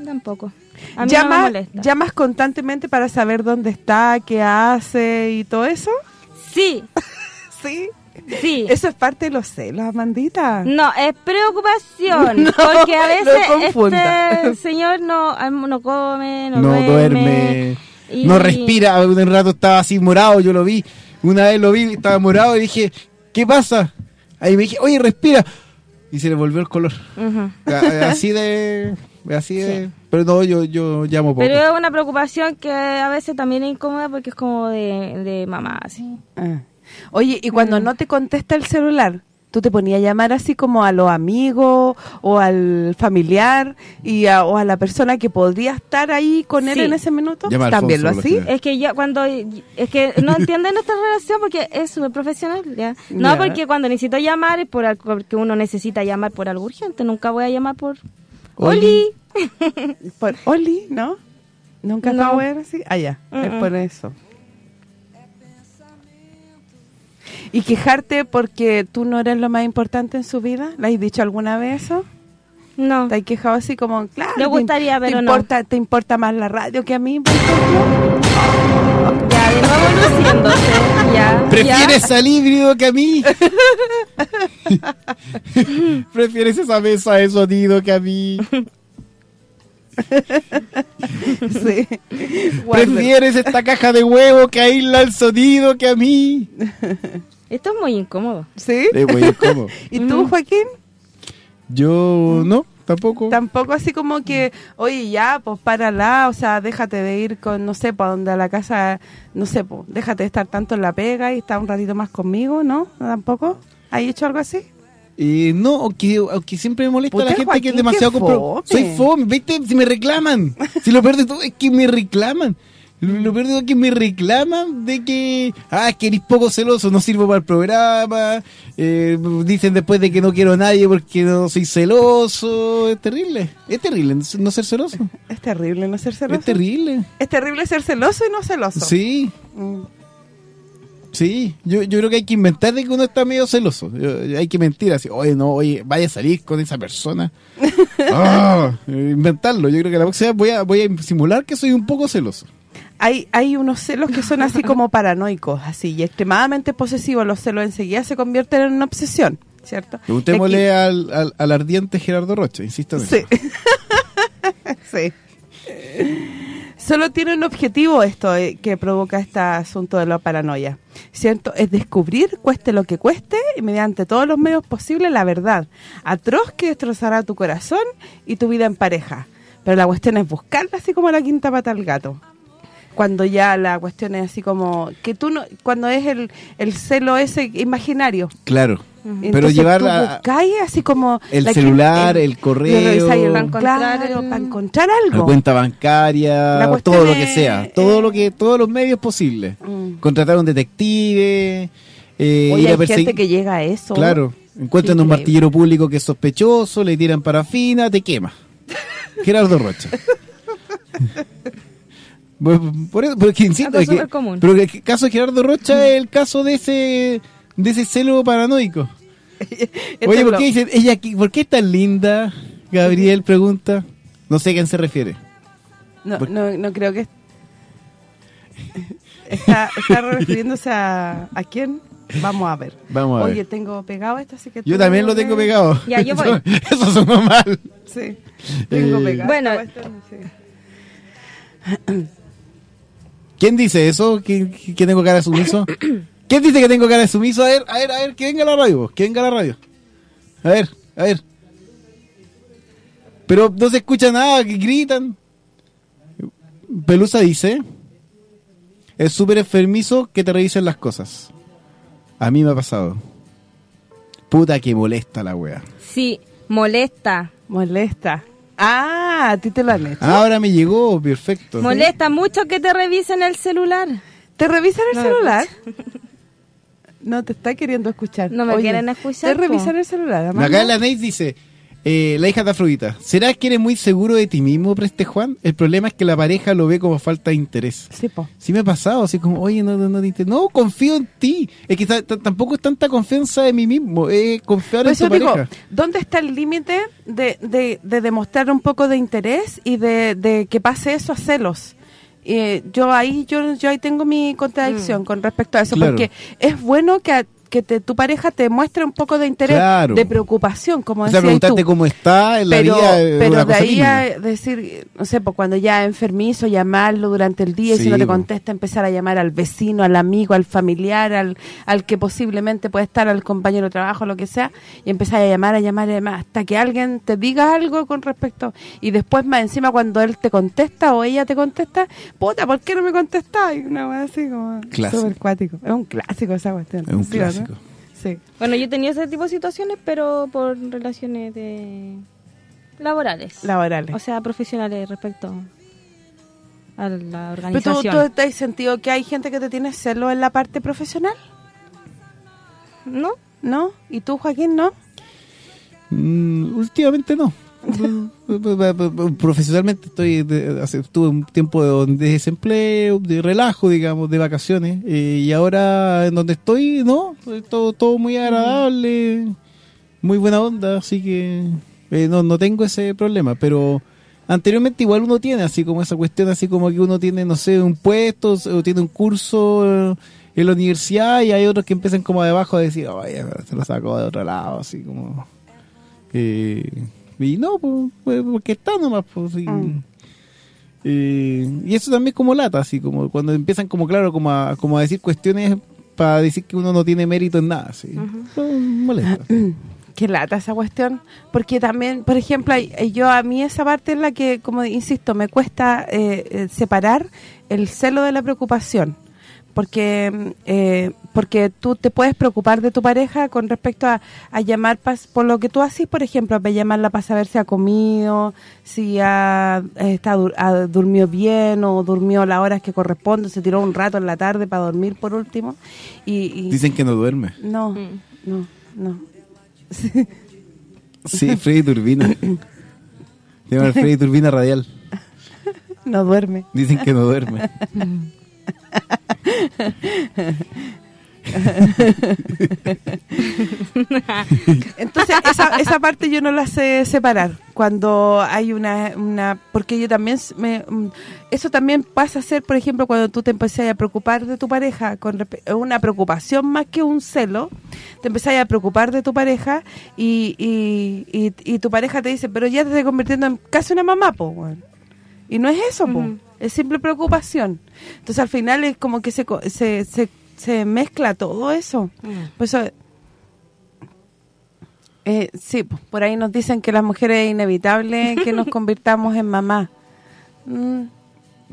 Tampoco. A mí ¿Llamas, no me ¿Llamas constantemente para saber dónde está, qué hace y todo eso? Sí. ¿Sí? Sí. Eso es parte de los celos, Amandita. No, es preocupación. porque a veces este señor no, no come, no, duerme. No respira. Un rato estaba así morado, yo lo vi. Una vez lo vi, estaba morado y dije, ¿qué pasa? Ahí me dije, oye, respira. Y se le volvió el color. Así de... Así de... Pero no, yo, yo llamo poco. Pero es una preocupación que a veces también es incómoda porque es como de, de mamá, así. Ah. Oye, y cuando no te contesta el celular, tú te ponías a llamar así como a los amigos o al familiar y o a la persona que podría estar ahí con él en ese minuto también lo así es que ya cuando es que no entiende nuestra relación porque es súper profesional ya no porque cuando necesito llamar es por porque uno necesita llamar por algo urgente nunca voy a llamar por Oli. por Oli, ¿no? ¿Nunca no. ver así? Ah, ya, es por eso. ¿Y quejarte porque tú no eres lo más importante en su vida? ¿Le has dicho alguna vez eso? No. ¿Te has quejado así como, claro, Me gustaría, te, pero importa, ¿Te importa más la radio que a mí, Ya, de nuevo luciéndose. Ya, ¿Prefieres al híbrido que a mí? ¿Prefieres esa mesa de sonido que a mí? sí. ¿Prefieres esta caja de huevo que aísla el sonido que a mí? Esto es muy incómodo. ¿Sí? Es muy incómodo. ¿Y tú, Joaquín? Yo no, tampoco. Tampoco así como que, oye, ya, pues párala, o sea, déjate de ir con, no sé, para donde a la casa, no sé, pues déjate de estar tanto en la pega y estar un ratito más conmigo, ¿no? ¿Tampoco? ¿Has hecho algo así? Eh, no, aunque, aunque siempre me molesta la gente que es demasiado fome. Soy fome, ¿viste? Si me reclaman. Si lo peor de todo es que me reclaman. Lo peor es que me reclaman de que, ah, que eres poco celoso, no sirvo para el programa. Eh, dicen después de que no quiero a nadie porque no soy celoso. Es terrible. Es terrible no ser celoso. Es terrible no ser celoso. Es terrible. Es terrible ser celoso y no celoso. Sí. Mm. Sí, yo, yo creo que hay que inventar de que uno está medio celoso. Hay que mentir así, oye, no, oye, vaya a salir con esa persona. Ah, inventarlo. Yo creo que la próxima voy a, voy a simular que soy un poco celoso. Hay, hay unos celos que son así como paranoicos, así, y extremadamente posesivos. Los celos enseguida se convierten en una obsesión, ¿cierto? Preguntémosle al, al, al, ardiente Gerardo Rocha, insisto en sí. sí. Solo tiene un objetivo esto eh, que provoca este asunto de la paranoia, ¿cierto? Es descubrir, cueste lo que cueste, y mediante todos los medios posibles, la verdad atroz que destrozará tu corazón y tu vida en pareja. Pero la cuestión es buscarla así como la quinta pata al gato. Cuando ya la cuestión es así como... que tú no Cuando es el, el celo ese imaginario. Claro pero llevar la así como el celular, el, correo, para encontrar, para encontrar algo, la cuenta bancaria, todo lo que sea, todo lo que todos los medios posibles. Mm. Contratar a un detective, eh, Oye, hay gente que llega a eso. Claro, encuentran un martillero público que es sospechoso, le tiran parafina, te quema. Gerardo Rocha. Por eso, porque insisto, que, pero el caso de Gerardo Rocha es el caso de ese de ese celo paranoico. Oye, ¿por qué, dice, ella, ¿por qué es tan linda? Gabriel pregunta. No sé a quién se refiere. No, no, no creo que... Está, está refiriéndose a... ¿A quién? Vamos a ver. Vamos a Oye, tengo pegado esto, así que... Yo también lo tengo pegado. Ya, yo voy. Eso, sonó mal. Sí, tengo eh, pegado. Bueno... ¿Quién dice eso? ¿Quién, quién tengo cara de sumiso? ¿Quién dice que tengo cara de sumiso? A ver, a ver, a ver, que venga la radio, que venga la radio. A ver, a ver. Pero no se escucha nada, que gritan. Pelusa dice, es súper enfermizo que te revisen las cosas. A mí me ha pasado. Puta que molesta la wea. Sí, molesta. Molesta. Ah, a ti te lo han hecho. Ahora me llegó, perfecto. Molesta mucho que te revisen el celular. ¿Te revisan el celular? No te está queriendo escuchar. No me quieren escuchar. Te revisar el celular. Acá la Neis dice, eh, la hija de Afrodita, ¿será que eres muy seguro de ti mismo, Preste Juan? El problema es que la pareja lo ve como falta de interés. Sí, po. Sí me ha pasado, así como, oye, no, no, no, no confío en ti. Es que tampoco es tanta confianza en mí mismo, es confiar en tu pareja. ¿Dónde está el límite de, de, de, demostrar un poco de interés y de, de que pase eso a celos? Eh, yo ahí yo yo ahí tengo mi contradicción mm. con respecto a eso porque es bueno que que tu pareja te muestre un poco de interés, de preocupación, como decía preguntarte cómo está en la pero, vida. Pero de ahí a decir, no sé, pues cuando ya enfermizo, llamarlo durante el día y si no te contesta, empezar a llamar al vecino, al amigo, al familiar, al, al que posiblemente puede estar, al compañero de trabajo, lo que sea, y empezar a llamar, a llamar, a llamar, hasta que alguien te diga algo con respecto. Y después, más encima, cuando él te contesta o ella te contesta, puta, ¿por qué no me contestáis? Una vez así como súper cuático. Es un clásico esa cuestión. Es un clásico. Sí. Bueno, yo he tenido ese tipo de situaciones, pero por relaciones de laborales. Laborales. O sea, profesionales respecto a la organización. ¿Pero tú, tú has sentido que hay gente que te tiene celo en la parte profesional? ¿No? ¿No? ¿Y tú, Joaquín, no? Mm, últimamente no. profesionalmente estoy hace, tuve un tiempo de, desempleo, de relajo, digamos, de vacaciones eh, y ahora en donde estoy, no, todo todo muy agradable, muy buena onda, así que eh, no no tengo ese problema, pero anteriormente igual uno tiene así como esa cuestión así como que uno tiene no sé un puesto o tiene un curso en la universidad y hay otros que empiezan como debajo a decir, oye, se lo saco de otro lado, así como... Eh, y no, pues, porque está nomás, pues, y, mm. eh, y eso también es como lata, así como cuando empiezan como, claro, como a, como a decir cuestiones para decir que uno no tiene mérito en nada, así. molesta. Qué lata esa cuestión, porque también, por ejemplo, yo a mí esa parte es la que, como insisto, me cuesta eh, eh separar el celo de la preocupación porque eh, porque tú te puedes preocupar de tu pareja con respecto a, llamar por lo que tú haces, por ejemplo, a llamarla para saber si ha comido, si ha, está, ha durmió bien o durmió las horas que corresponde, se tiró un rato en la tarde para dormir por último. y, Dicen que no duerme. No, mm. no, no. sí, Freddy Turbina. Se llama Freddy Turbina Radial. No duerme. Dicen que no duerme. Entonces, esa, esa parte yo no la sé separar. Cuando hay una... una porque yo también... me mm, Eso también pasa a ser, por ejemplo, cuando tú te empezás a preocupar de tu pareja, con una preocupación más que un celo, te empezás a preocupar de tu pareja y, y, y, tu pareja te dice, pero ya te estás convirtiendo en casi una mamá, po, Y no es eso, po es simple preocupación. Entonces al final es como que se, se, se, mezcla todo eso. Mm. Pues eh, sí, por ahí nos dicen que las mujeres es inevitable que nos convirtamos en mamá. Mm.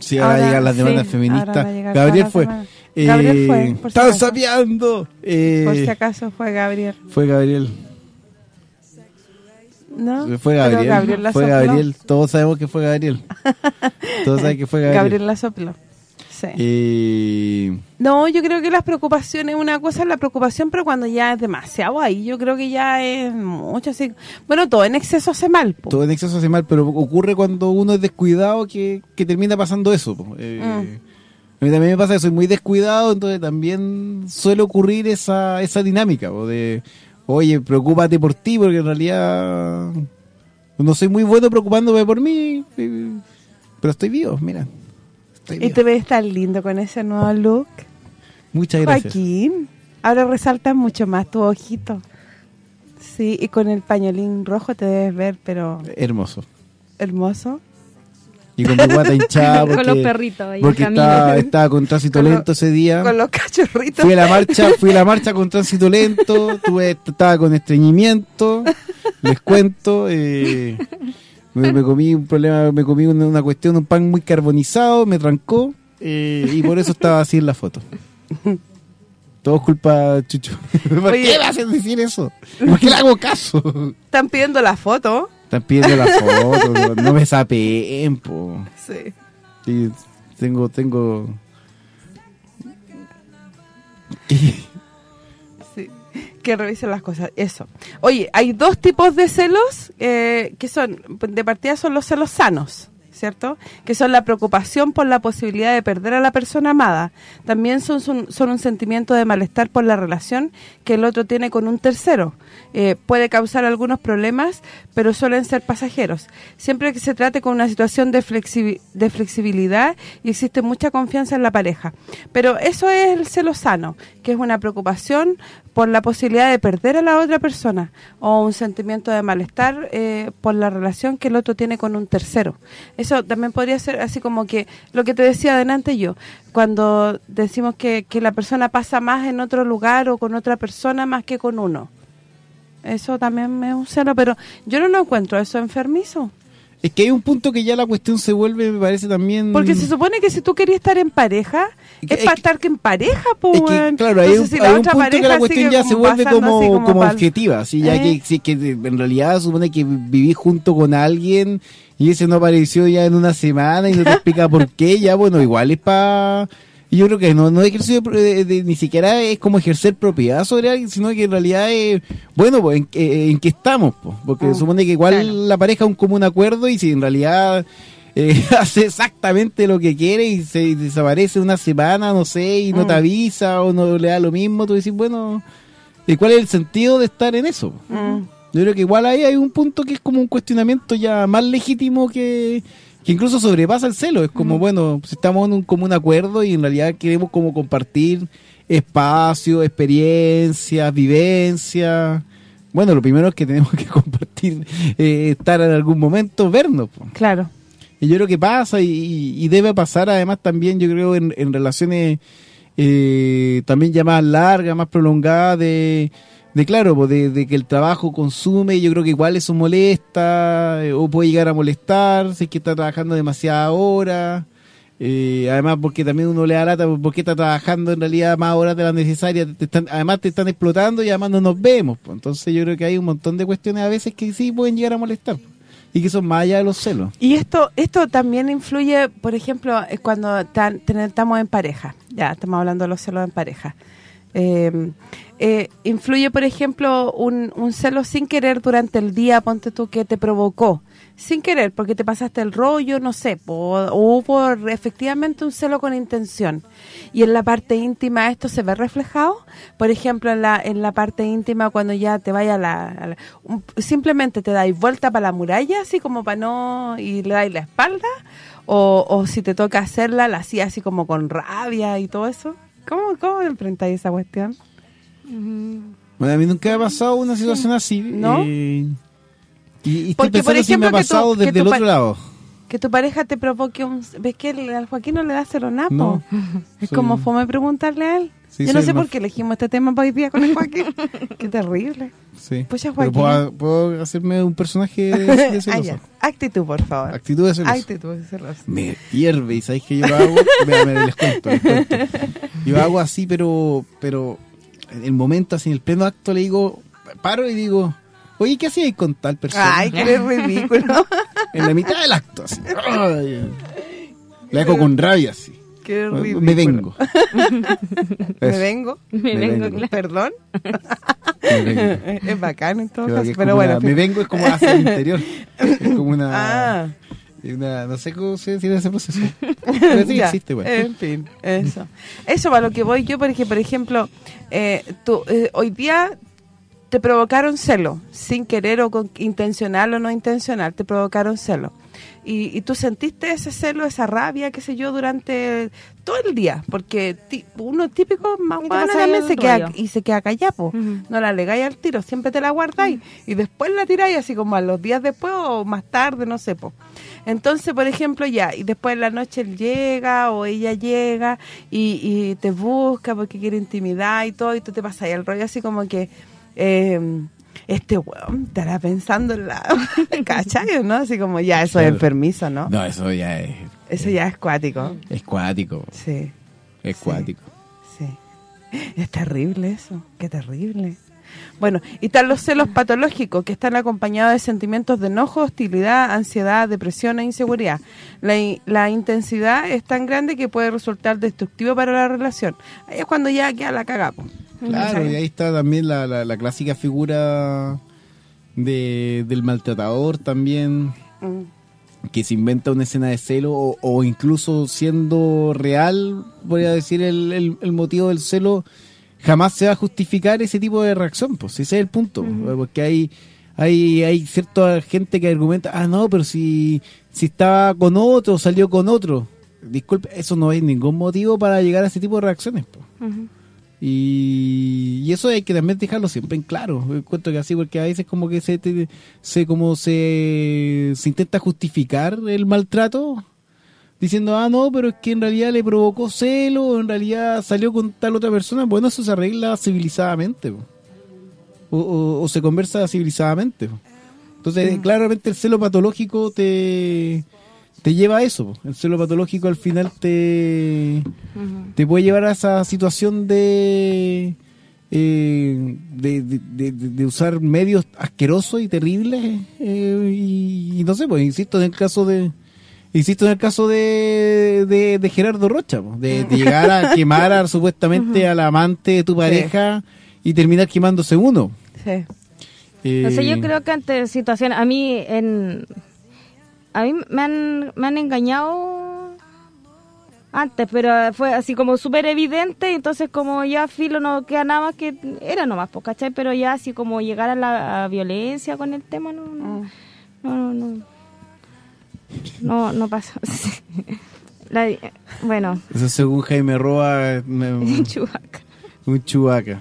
Sí, ahora, llegan las demandas feministas. Gabriel fue. Eh, Gabriel fue. ¡Están sabiando! Eh, por si acaso fue Gabriel. Fue Gabriel. ¿No? Fue Gabriel. fue Gabriel. Todos sabemos que fue Gabriel. Todos saben que fue Gabriel. Gabriel la sopló. Sí. No, yo creo que las preocupaciones, una cosa es la preocupación, pero cuando ya es demasiado ahí, yo creo que ya es mucho así. Bueno, todo en exceso hace mal. Todo en exceso hace mal, pero ocurre cuando uno es descuidado que, termina pasando eso. Eh, mm. A mí también me pasa que soy muy descuidado, entonces también suele ocurrir esa, esa dinámica de oye, preocúpate por ti, porque en realidad no soy muy bueno preocupándome por mí, pero estoy vivo, mira. Y te ves tan lindo con ese nuevo look. Muchas gracias. Joaquín, ahora resalta mucho más tu ojito. Sí, y con el pañolín rojo te debes ver, pero... Hermoso. Hermoso. Y con mi guata hinchada porque, con los perritos porque estaba, estaba, con tránsito lento ese día. Con los cachorritos. Fui a la marcha, fui a la marcha con tránsito lento, tuve, estaba con estreñimiento, les cuento, eh, me, comí un problema, me comí una, cuestión, un pan muy carbonizado, me trancó eh, y por eso estaba así en la foto. Todo es culpa Chucho. ¿Por qué me hacen decir eso? ¿Por qué le hago caso? Están pidiendo la foto. Están pidiendo la foto, no me sapeen, po. Sí. Sí, tengo, tengo... sí, que revisen las cosas, eso. Oye, hay dos tipos de celos eh, que son, de partida son los celos sanos. ¿cierto? Que son la preocupación por la posibilidad de perder a la persona amada. También son, son, un sentimiento de malestar por la relación que el otro tiene con un tercero. Eh, puede causar algunos problemas, pero suelen ser pasajeros. Siempre que se trate con una situación de, de flexibilidad y existe mucha confianza en la pareja. Pero eso es el celo sano, que es una preocupación por la posibilidad de perder a la otra persona o un sentimiento de malestar eh, por la relación que el otro tiene con un tercero. Eso también podría ser así como que lo que te decía adelante yo, cuando decimos que, que la persona pasa más en otro lugar o con otra persona más que con uno. Eso también es un celo, pero yo no lo encuentro eso enfermizo. Es que hay un punto que ya la cuestión se vuelve, me parece también... Porque se supone que si tú querías estar en pareja, es, para estar en pareja, pues. claro, hay, un, punto que la cuestión ya se vuelve como, como, objetiva, ¿sí? ya que, ¿Eh? que en realidad supone que vivís junto con alguien y ese no apareció ya en una semana y no te explica por qué, ya bueno, igual es para Y yo creo que no, no ejercicio de, ni siquiera es como ejercer propiedad sobre alguien, sino que en realidad es, bueno, pues en, eh, en qué estamos, pues, porque ah, supone que igual la pareja es un común acuerdo y si en realidad eh, hace exactamente lo que quiere y se desaparece una semana, no sé, y no te mm. avisa o no le da lo mismo, tú decís, bueno, ¿y cuál es el sentido de estar en eso? Mm. Yo creo que igual ahí hay un punto que es como un cuestionamiento ya más legítimo que que incluso sobrepasa el celo. Es como, bueno, si estamos en un común acuerdo y en realidad queremos como compartir espacio, experiencias, vivencias. Bueno, lo primero es que tenemos que compartir, eh, estar en algún momento, vernos. Claro. Y yo creo que pasa y, debe pasar además también, yo creo, en, relaciones eh, también ya más largas, más prolongadas de de claro, de, que el trabajo consume, yo creo que igual eso molesta, eh, o puede llegar a molestar, si es que está trabajando demasiadas horas, eh, además porque también uno le da lata porque está trabajando en realidad más horas de las necesarias, además te están explotando y además no nos vemos, entonces yo creo que hay un montón de cuestiones a veces que sí pueden llegar a molestar y que son más allá de los celos. Y esto esto también influye, por ejemplo, eh, cuando estamos en pareja, ya estamos hablando de los celos en pareja. Eh, eh, influye, por ejemplo, un, un, celo sin querer durante el día, ponte tú, que te provocó, sin querer, porque te pasaste el rollo, no sé, o hubo efectivamente un celo con intención. Y en la parte íntima esto se ve reflejado, por ejemplo, en la en la parte íntima cuando ya te vaya la, simplemente te dais vuelta para la muralla, así como para no, y le dais la espalda, o, o si te toca hacerla, la hacía así como con rabia y todo eso. ¿Cómo, cómo enfrentáis esa cuestión? Bueno, a mí nunca me ha pasado una situación así. ¿No? Eh, y, estoy por ejemplo, me ha pasado desde el otro lado. Que tu pareja te provoque un... ¿Ves que al Joaquín no le da cero napo? es como fome preguntarle a él. Yo no sé por qué elegimos este tema para hoy día con el Joaquín. qué terrible. Sí. Pues ya Joaquín. ¿puedo, hacerme un personaje de, celoso? Actitud, por favor. Actitud de celoso. Actitud de celoso. Me hierve y ¿sabéis que yo lo hago? me, me les cuento, les cuento. Yo hago así, pero pero en el momento, así en el pleno acto, le digo, paro y digo, oye, ¿qué hacía con tal persona? Ay, qué ridículo. en la mitad del acto, así. le hago con rabia, así. Qué ridículo. Me vengo. ¿Me vengo? Me, vengo, ¿Perdón? es bacán en todo caso, pero bueno. me vengo es como hacia el interior. Es como una... Ah no sé cómo se decir ese proceso. Pero sí existe, bueno. En fin, eso. Eso va lo que voy yo, porque, por ejemplo, eh, tú, eh, hoy día te provocaron celo, sin querer o con, intencional o no intencional, te provocaron celo. Y, tú sentiste ese celo, esa rabia, qué sé yo, durante todo el día, porque uno típico más también se queda y se queda callado, no la legáis al tiro, siempre te la guardáis y después la tiráis así como a los días después o más tarde, no sé, pues. Entonces, por ejemplo, ya, y después en la noche él llega o ella llega y, te busca porque quiere intimidad y todo, y tú te pasas ahí el rollo así como que... Eh, este weón estará pensando en la... ¿Cachai? ¿no? Así como ya, eso es enfermizo, ¿no? No, eso ya es... Eso ya es cuático. Es cuático. Sí. Es cuático. Sí. Es terrible eso, qué terrible. Bueno, y están los celos patológicos, que están acompañados de sentimientos de enojo, hostilidad, ansiedad, depresión e inseguridad. La, la intensidad es tan grande que puede resultar destructivo para la relación. Ahí es cuando ya queda la cagamos. Claro, y ahí está también la, la, clásica figura de, del maltratador también, mm. que se inventa una escena de celo o, incluso siendo real, voy a decir, el, el, motivo del celo, jamás se va a justificar ese tipo de reacción, pues ese es el punto, porque hay... Hay, hay cierta gente que argumenta, ah, no, pero si, si estaba con otro, salió con otro. Disculpe, eso no es ningún motivo para llegar a ese tipo de reacciones. Pues. Y, eso hay que también dejarlo siempre en claro. Encuentro que así, porque a veces como que se, se como se, se intenta justificar el maltrato diciendo, ah, no, pero es que en realidad le provocó celo, o en realidad salió con tal otra persona. Bueno, eso se arregla civilizadamente. O, o, se conversa civilizadamente. Entonces, claramente el celo patológico te te lleva a eso. El celo patológico al final te, te puede llevar a esa situación de, eh, de, usar medios asquerosos y terribles. Eh, y, no sé, pues insisto, en el caso de Insisto en el caso de, de, Gerardo Rocha, de, llegar a quemar supuestamente al amante de tu pareja y terminar quemándose uno. Sí. Eh, yo creo que ante situaciones, a mí en a mí me han, me han engañado antes, pero fue así como súper evidente, entonces como ya filo no queda nada más que era nomás, pues, ¿cachai? Pero ya así como llegar a la violencia con el tema, no, no, no, no, no, no pasa. bueno. Eso según Jaime Roa... un chubaca. Un chubaca.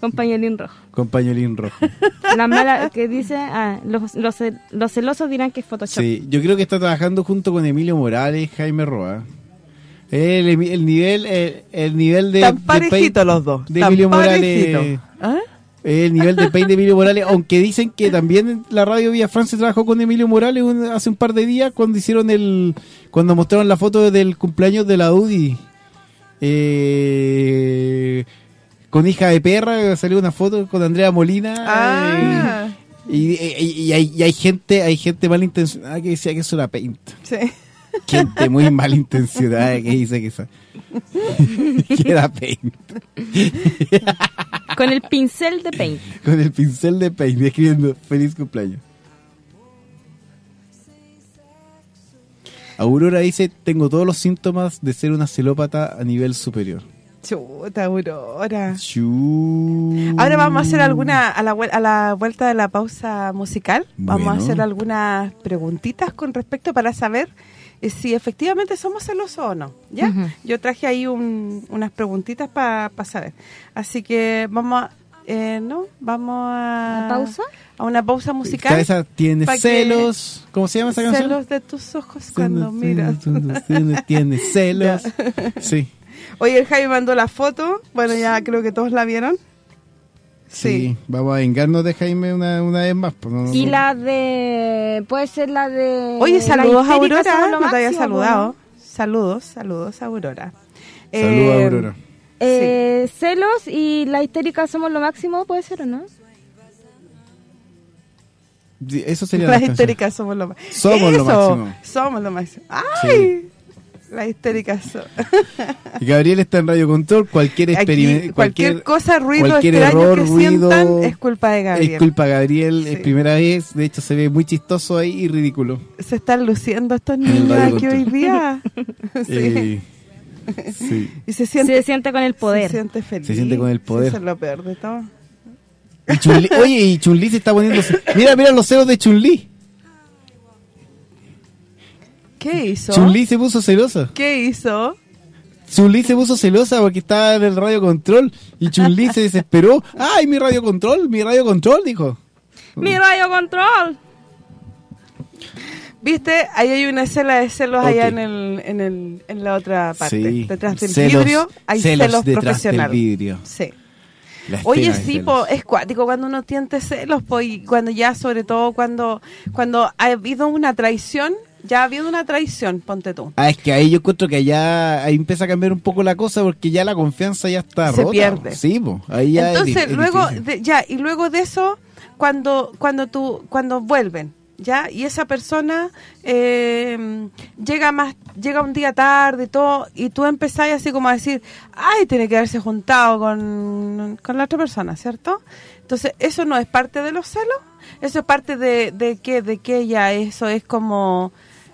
Compañerín rojo. Compañerín rojo. La mala que dice, ah, los, los, celosos dirán que es Photoshop. Sí, yo creo que está trabajando junto con Emilio Morales, Jaime Roa. El, el nivel el, nivel de... Están parejitos los dos. De Emilio Morales. ¿Ah? El nivel de pain de Emilio Morales, aunque dicen que también la radio Vía Francia trabajó con Emilio Morales hace un par de días cuando hicieron el cuando mostraron la foto del cumpleaños de la UDI. Eh, con hija de perra, salió una foto con Andrea Molina. Ah. Y, hay, gente hay gente malintencionada que decía que eso era paint. Sí. Gente muy malintencionada que dice que eso que era paint. con el pincel de paint. Con el pincel de paint, escribiendo feliz cumpleaños. Aurora dice, tengo todos los síntomas de ser una celópata a nivel superior. Chuta, Aurora. Ahora vamos a hacer alguna, a la, a la vuelta de la pausa musical, vamos a hacer algunas preguntitas con respecto para saber si efectivamente somos celosos o no, ¿ya? Yo traje ahí unas preguntitas para saber. Así que vamos a, eh, ¿no? Vamos a... pausa? A una pausa musical. Esa tiene celos. ¿Cómo se llama esa canción? Celos de tus ojos cuando miras. Tiene celos. sí. Oye, el Jaime mandó la foto. Bueno, ya creo que todos la vieron. Sí, vamos a vengarnos de Jaime una, una vez más. Pues, y la de... Puede ser la de... Oye, saludos a Aurora. No te había saludado. Saludos, saludos a Aurora. Saludos a eh, Aurora. Eh, Celos y la histérica somos lo máximo, ¿puede ser o no? Eso sería la histérica somos lo máximo. Somos lo máximo. Somos lo máximo. ¡Ay! La histérica Gabriel está en Radio Control, cualquier experimento, cualquier, cosa, ruido cualquier error, que ruido, es culpa de Gabriel. Es culpa de Gabriel, es primera vez, de hecho se ve muy chistoso ahí y ridículo. Se están luciendo estos niños aquí hoy día. sí. sí. Y se siente, se siente con el poder. Se siente feliz. Se siente con el poder. Eso es lo peor de todo. oye, y Chun-Li se está poniendo... Mira, mira los celos de Chun-Li. ¿Qué hizo? Chun-Li se puso celosa. ¿Qué hizo? Chun-Li se puso celosa porque estaba en el radio control y Chun-Li se desesperó. ¡Ay, mi radio control! ¡Mi radio control! Dijo. ¡Mi radio control! ¿Viste? Ahí hay una escena de celos allá en, el, en, el, en la otra parte. Detrás del vidrio hay celos, profesionales. vidrio. Sí. Oye, sí, po, es cuático cuando uno tiene celos, po, y cuando ya, sobre todo, cuando cuando ha habido una traición ya ha habido una traición, ponte tú. Ah, es que ahí yo encuentro que ya ahí empieza a cambiar un poco la cosa porque ya la confianza ya está Se pierde. Sí, pues, ahí ya Entonces, luego ya y luego de eso cuando cuando tú cuando vuelven, ¿ya? Y esa persona eh, llega más llega un día tarde y todo y tú empezás así como a decir, "Ay, tiene que haberse juntado con con la otra persona", ¿cierto? Entonces, eso no es parte de los celos, eso es parte de de que de que ya eso es como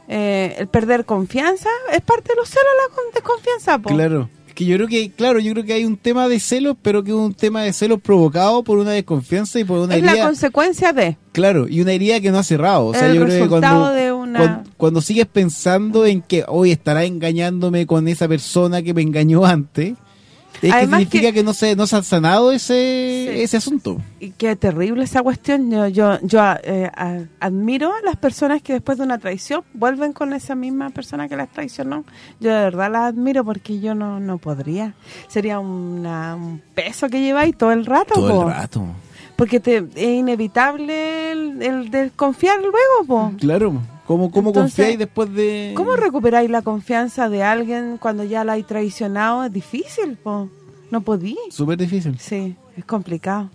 eh, el perder confianza es parte de los celos la desconfianza po. claro. Que yo creo que claro yo creo que hay un tema de celos pero que es un tema de celos provocado por una desconfianza y por una es la consecuencia de. Claro y una herida que no ha cerrado. O sea el yo creo que cuando, de una... cuando, sigues pensando en que hoy estará engañándome con esa persona que me engañó antes es que significa que, no se no se ha sanado ese ese asunto. Y qué terrible esa cuestión. Yo yo, yo eh, admiro a las personas que después de una traición vuelven con esa misma persona que las traicionó. Yo de verdad las admiro porque yo no no podría. Sería un peso que lleváis todo el rato. Todo el rato. Porque te, es inevitable el, el desconfiar luego, po. Claro. ¿Cómo, cómo confiáis después de...? ¿Cómo recuperáis la confianza de alguien cuando ya la hay traicionado? Es difícil, po. No podí. Súper difícil. Sí, es complicado.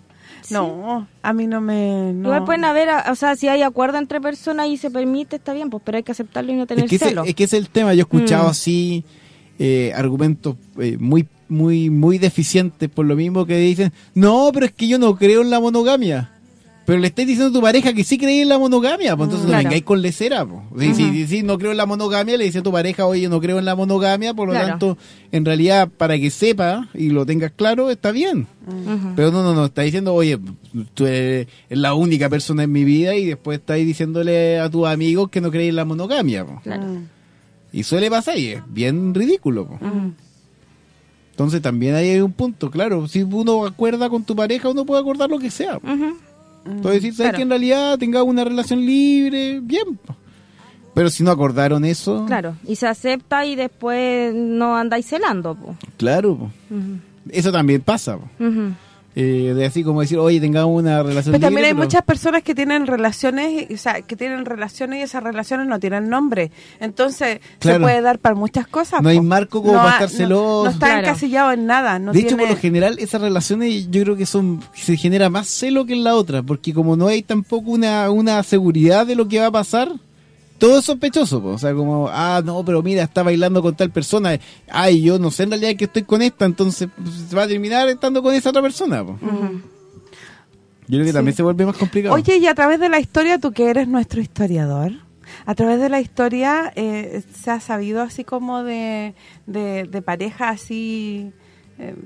No, a mí no me... No. Igual pueden haber, o sea, si hay acuerdo entre personas y se permite, está bien, pues, pero hay que aceptarlo y no tener es que celo. es que es el tema, yo he escuchado mm. así eh, argumentos eh, muy muy muy deficientes por lo mismo que dicen, no, pero es que yo no creo en la monogamia. Pero le estáis diciendo a tu pareja que sí crees en la monogamia, pues entonces no vengáis con lecera. Pues. Si, no creo en la monogamia, le dice a tu pareja, oye, no creo en la monogamia, por lo tanto, en realidad, para que sepa y lo tengas claro, está bien. Pero no, no, no, está diciendo, oye, tú eres la única persona en mi vida y después estáis diciéndole a tus amigos que no creéis en la monogamia. Pues. Y suele pasar y es bien ridículo. Pues. Entonces también hay un punto, claro, si uno acuerda con tu pareja, uno puede acordar lo que sea. Entonces, decir, ¿sabes que en realidad tenga una relación libre? Bien. Pero si no acordaron eso. Claro, y se acepta y después no andáis celando. Claro, eso también pasa. Eh, de así como decir, oye, tengamos una relación pero también hay muchas personas que tienen relaciones, o sea, que tienen relaciones y esas relaciones no tienen nombre. Entonces, se puede dar para muchas cosas. No hay marco como para estar celoso. No, está encasillado en nada. de hecho, por lo general, esas relaciones yo creo que son se genera más celo que en la otra, porque como no hay tampoco una, una seguridad de lo que va a pasar, todo es sospechoso, o sea, como, ah, no, pero mira, está bailando con tal persona, ay, yo no sé en realidad que estoy con esta, entonces pues, se va a terminar estando con esa otra persona. Yo creo que también se vuelve más complicado. Oye, y a través de la historia, tú que eres nuestro historiador, a través de la historia eh, se ha sabido así como de, de, pareja así... Eh,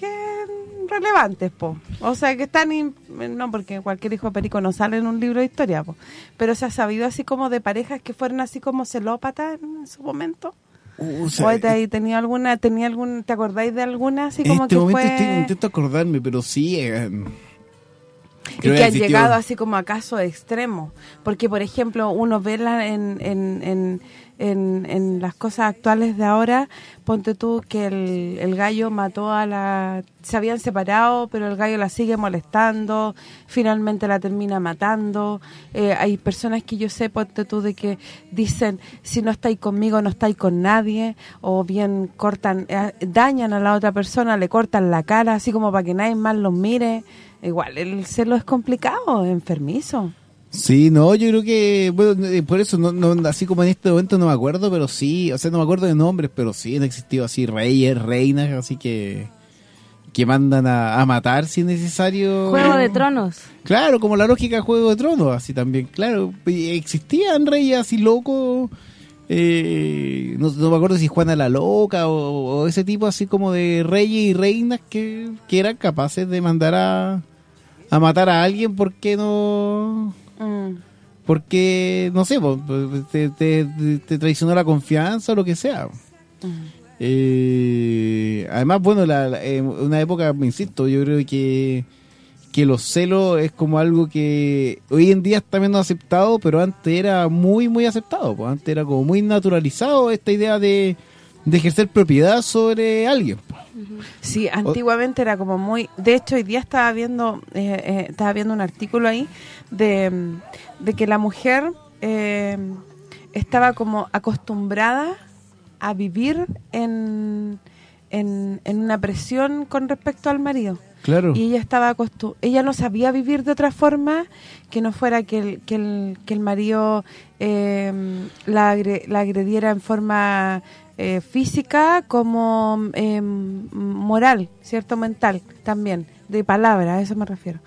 que relevantes, po. O sea, que están... no, porque cualquier hijo de perico no sale en un libro de historia, po. Pero se ha sabido así como de parejas que fueron así como celópatas en su momento. Uh, o te, tenía alguna, tenía algún, ¿te acordáis de alguna así como este que momento fue... estoy, intento acordarme, pero sí... Eh, y que han llegado así como a casos extremos. Porque, por ejemplo, uno ve en, en en, en las cosas actuales de ahora, ponte tú que el, el gallo mató a la... Se habían separado, pero el gallo la sigue molestando, finalmente la termina matando. Eh, hay personas que yo sé, ponte tú, de que dicen, si no estáis conmigo, no estáis con nadie, o bien cortan, eh, dañan a la otra persona, le cortan la cara, así como para que nadie más los mire. Igual, el celo es complicado, enfermizo. Sí, no, yo creo que, bueno, eh, por eso, no, no, así como en este momento no me acuerdo, pero sí, o sea, no me acuerdo de nombres, pero sí han existido así reyes, reinas, así que que mandan a, matar si es necesario. Juego de Tronos. Claro, como la lógica de Juego de Tronos, así también, claro. Existían reyes así locos, eh, no, me acuerdo si Juana la Loca o, ese tipo así como de reyes y reinas que, que eran capaces de mandar a, a matar a alguien porque no Mm. Porque, no sé, te, te, traicionó la confianza o lo que sea. Mm. Eh, además, bueno, la, en una época, me insisto, yo creo que, que los celos es como algo que hoy en día está menos aceptado, pero antes era muy, muy aceptado. Pues antes era como muy naturalizado esta idea de, de ejercer propiedad sobre alguien. Sí, antiguamente era como muy... De hecho, hoy día estaba viendo eh, eh, estaba viendo un artículo ahí de, que la mujer eh, estaba como acostumbrada a vivir en, en, una presión con respecto al marido. Claro. Y ella estaba ella no sabía vivir de otra forma que no fuera que el, que el, que el marido la, la agrediera en forma eh, física como eh, moral, ¿cierto? Mental también, de palabra, a eso me refiero.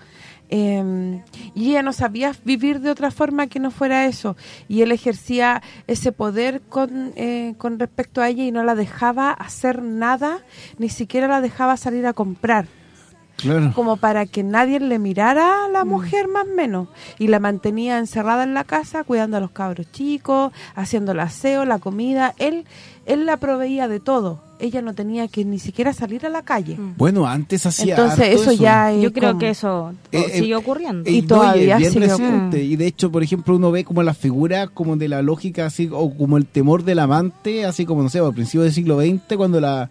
Em, y ella no sabía vivir de otra forma que no fuera eso. Y él ejercía ese poder con, eh, con respecto a ella y no la dejaba hacer nada, ni siquiera la dejaba salir a comprar. Como para que nadie le mirara a la mm. mujer más o menos. Y la mantenía encerrada en la casa, cuidando a los cabros chicos, haciendo el aseo, la comida. Él él la proveía de todo. Ella no tenía que ni siquiera salir a la calle. Mm. Bueno, antes hacía Entonces eso, ya Yo creo que eso eh, eh, sigue ocurriendo. y todavía sigue ocurriendo. Y de hecho, por ejemplo, uno ve como la figura como de la lógica, así o como el temor del amante, así como, no sé, al principio del siglo XX, cuando la...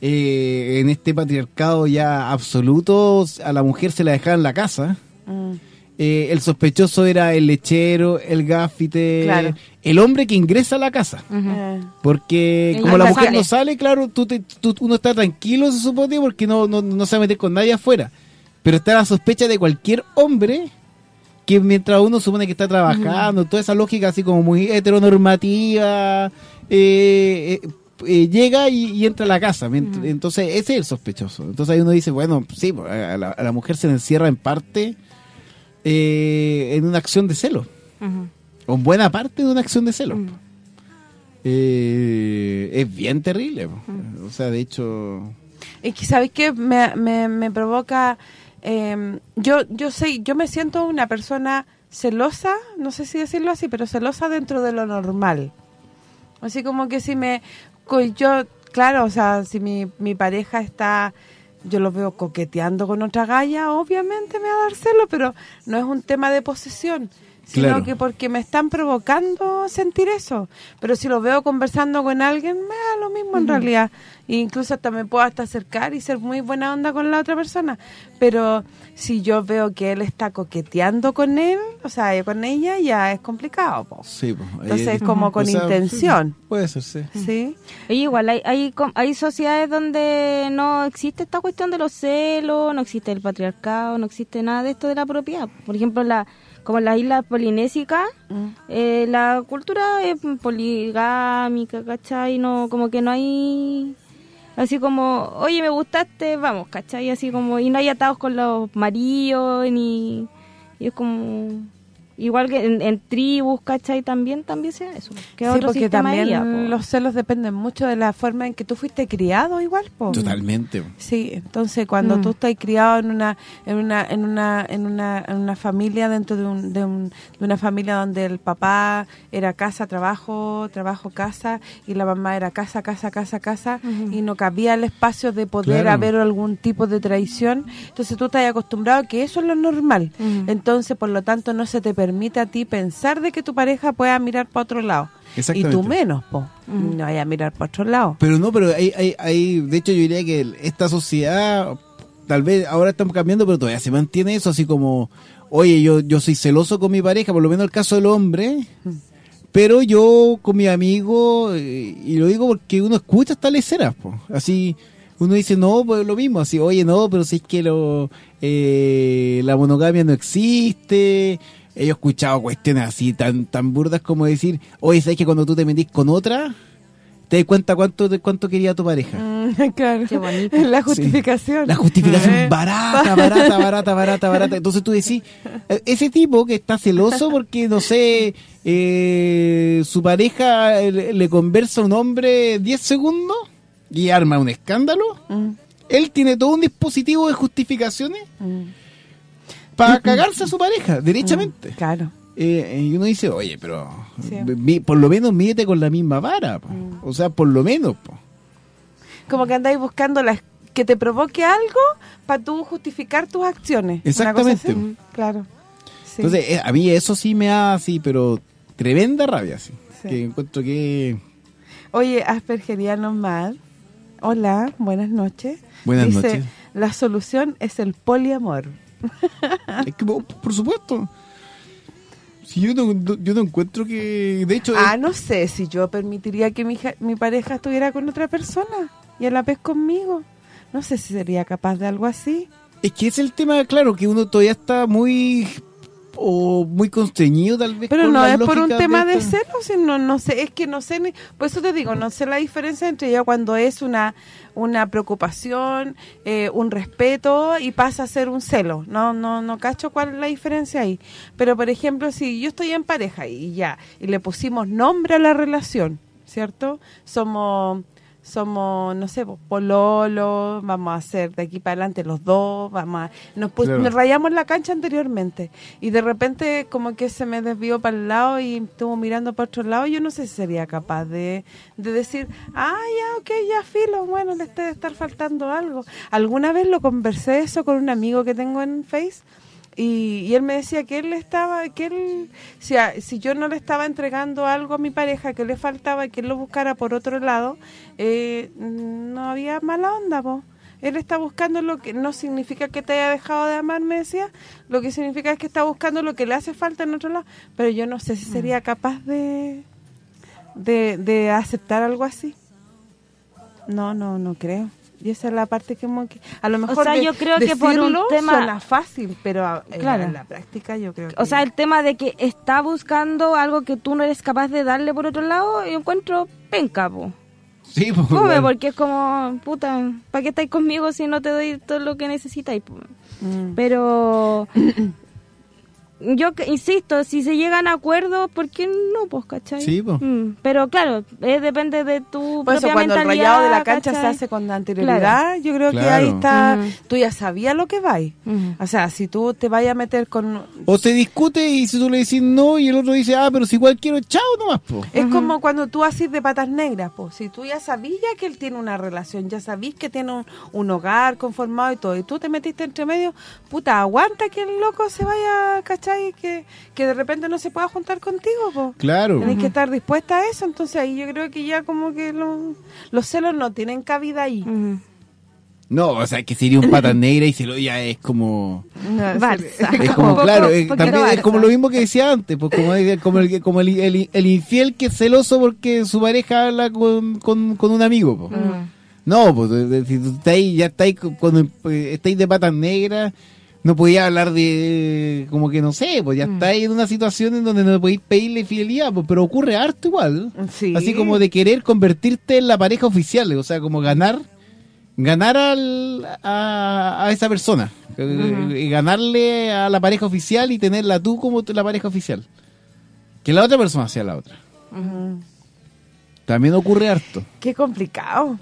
Eh, en este patriarcado ya absoluto, a la mujer se la dejaba en la casa. Mm. Eh, el sospechoso era el lechero, el gafite, el hombre que ingresa a la casa. Eh. Porque como la mujer no sale, claro, tú, uno está tranquilo, se supone, porque no, no, no se va a meter con nadie afuera. Pero está la sospecha de cualquier hombre que mientras uno supone que está trabajando, toda esa lógica así como muy heteronormativa, eh, eh, eh, llega y, entra a la casa. Entonces, ese es el sospechoso. Entonces ahí uno dice, bueno, sí, pues, a la, mujer se le encierra en parte en una acción de celo. O en buena parte de una acción de celo. es bien terrible. O sea, de hecho... Es que, ¿sabes qué? Me, me, me provoca eh, yo yo sé, yo me siento una persona celosa, no sé si decirlo así, pero celosa dentro de lo normal. Así como que si me yo claro, o sea, si mi, mi pareja está yo lo veo coqueteando con otra galla, obviamente me va a dar celo, pero no es un tema de posesión, sino que porque me están provocando sentir eso. Pero si lo veo conversando con alguien, me da lo mismo en realidad. E incluso hasta me puedo hasta acercar y ser muy buena onda con la otra persona. Pero si yo veo que él está coqueteando con él, o sea, con ella, ya es complicado. Sí, Entonces es como con intención. puede ser, sí. ¿Sí? igual hay, hay, hay sociedades donde no existe esta cuestión de los celos, no existe el patriarcado, no existe nada de esto de la propiedad. Por ejemplo, la como las islas polinésicas, mm. eh, la cultura es poligámica, ¿cachai? No, como que no hay así como, oye, me gustaste, vamos, ¿cachai? Así como, y no hay atados con los maridos, ni... Y es como... Igual que en, tribus, ¿cachai? También también sea eso. Que sí, porque también los celos dependen mucho de la forma en que tú fuiste criado igual, po. Totalmente. Sí, entonces cuando mm. tú estás criado en una en una en una en una, en una familia dentro de, un, de, un, de una familia donde el papá era casa, trabajo, trabajo, casa y la mamá era casa, casa, casa, casa y no cabía el espacio de poder haber algún tipo de traición, entonces tú estás acostumbrado a que eso es lo normal. Entonces, por lo tanto, no se te permite a ti pensar de que tu pareja pueda mirar para otro lado. Y tú menos, po. Mm. No vaya a mirar para otro lado. Pero no, pero hay, hay, hay, de hecho yo diría que esta sociedad, tal vez ahora estamos cambiando, pero todavía se mantiene eso así como, oye, yo, yo soy celoso con mi pareja, por lo menos el caso del hombre, mm. pero yo con mi amigo, eh, y lo digo porque uno escucha estas leceras, po. así uno dice, no, pues lo mismo, así, oye, no, pero si es que lo, eh, la monogamia no existe, he escuchado cuestiones así tan tan burdas como decir, oye, ¿sabes que cuando tú te metís con otra, te das cuenta cuánto cuánto quería tu pareja? Mm, claro. Qué bonito. La justificación. La justificación eh. barata, barata, barata, barata, barata. Entonces tú decís, eh, ese tipo que está celoso porque, no sé, eh, su pareja le, conversa a un hombre 10 segundos y arma un escándalo. Mm. Él tiene todo un dispositivo de justificaciones. Mm para cagarse a su pareja, derechamente. Mm, claro. Eh, y uno dice, oye, pero por lo menos mídete con la misma vara. Mm. O sea, por lo menos. Como que andáis buscando la, que te provoque algo para tú justificar tus acciones. Exactamente. Mm, claro. Entonces, eh, a mí eso sí me da así, pero tremenda rabia, sí. Que encuentro que... Oye, Aspergeriano Mal. Hola, buenas noches. Buenas Dice, La solución es el poliamor por supuesto. Si yo no, yo no encuentro que... De hecho... Ah, no sé si yo permitiría que mi, mi pareja estuviera con otra persona y a la vez conmigo. No sé si sería capaz de algo así. Es que es el tema, claro, que uno todavía está muy o muy constreñido tal vez pero no es por un tema de, cero sino no sé es que no sé ni, por eso te digo no sé la diferencia entre ya cuando es una una preocupación eh, un respeto y pasa a ser un celo. No no no cacho cuál es la diferencia ahí. Pero por ejemplo si yo estoy en pareja y ya y le pusimos nombre a la relación cierto somos somos, no sé, pues, pololo, vamos a hacer de aquí para adelante los dos, vamos a, nos, rayamos la cancha anteriormente y de repente como que se me desvió para el lado y estuvo mirando para otro lado, yo no sé si sería capaz de, de decir, ah, ya, ok, ya filo, bueno, le debe estar faltando algo. Alguna vez lo conversé eso con un amigo que tengo en Face y, él me decía que él estaba, que él, si, si yo no le estaba entregando algo a mi pareja que le faltaba, que él lo buscara por otro lado, eh, no había mala onda, vos. Él está buscando lo que no significa que te haya dejado de amar, me decía, lo que significa es que está buscando lo que le hace falta en otro lado, pero yo no sé si sería mm. capaz de, de, de aceptar algo así. No, no, no creo. Y esa es la parte que, a lo mejor o sea, yo creo que por un tema suena fácil, pero claro. en la práctica yo creo que O sea, el tema de que está buscando algo que tú no eres capaz de darle por otro lado, yo encuentro penca, po. Sí, pues, porque es como, puta, ¿para qué estáis conmigo si no te doy todo lo que necesitáis? Mm. Pero yo insisto, si se llegan a acuerdos, ¿por qué no? Pues, ¿cachai? Sí, pues. pero claro, depende de tu propia cuando el rayado de la cancha se hace con anterioridad, yo creo que ahí está, tú ya sabías lo que vais. O sea, si tú te vayas a meter con... O se discute y si tú le decís no y el otro dice, ah, pero si igual quiero, chao nomás, pues. Es como cuando tú haces de patas negras, pues. Si tú ya sabías que él tiene una relación, ya sabís que tiene un, un hogar conformado y todo, y tú te metiste entre medio, puta, aguanta que el loco se vaya, ¿cachai? Que, que de repente no se pueda juntar contigo, Claro. Tienes que estar dispuesta a eso, entonces ahí yo creo que ya como que los celos no tienen cabida ahí. No, o sea, que sería un pata negra y se lo ya es como... Es como, claro, también es como lo mismo que decía antes, pues como, como, el, como el, el, infiel que es celoso porque su pareja habla con, con, un amigo, No, pues si estáis, ya estáis, cuando estáis de patas negras no podía hablar de, como que no sé, pues ya mm. está ahí en una situación en donde no podéis pedirle fidelidad, pues, pero ocurre harto igual. Así como de querer convertirte en la pareja oficial, o sea, como ganar ganar al, a, esa persona, y ganarle a la pareja oficial y tenerla tú como la pareja oficial. Que la otra persona sea la otra. También ocurre harto. Qué complicado.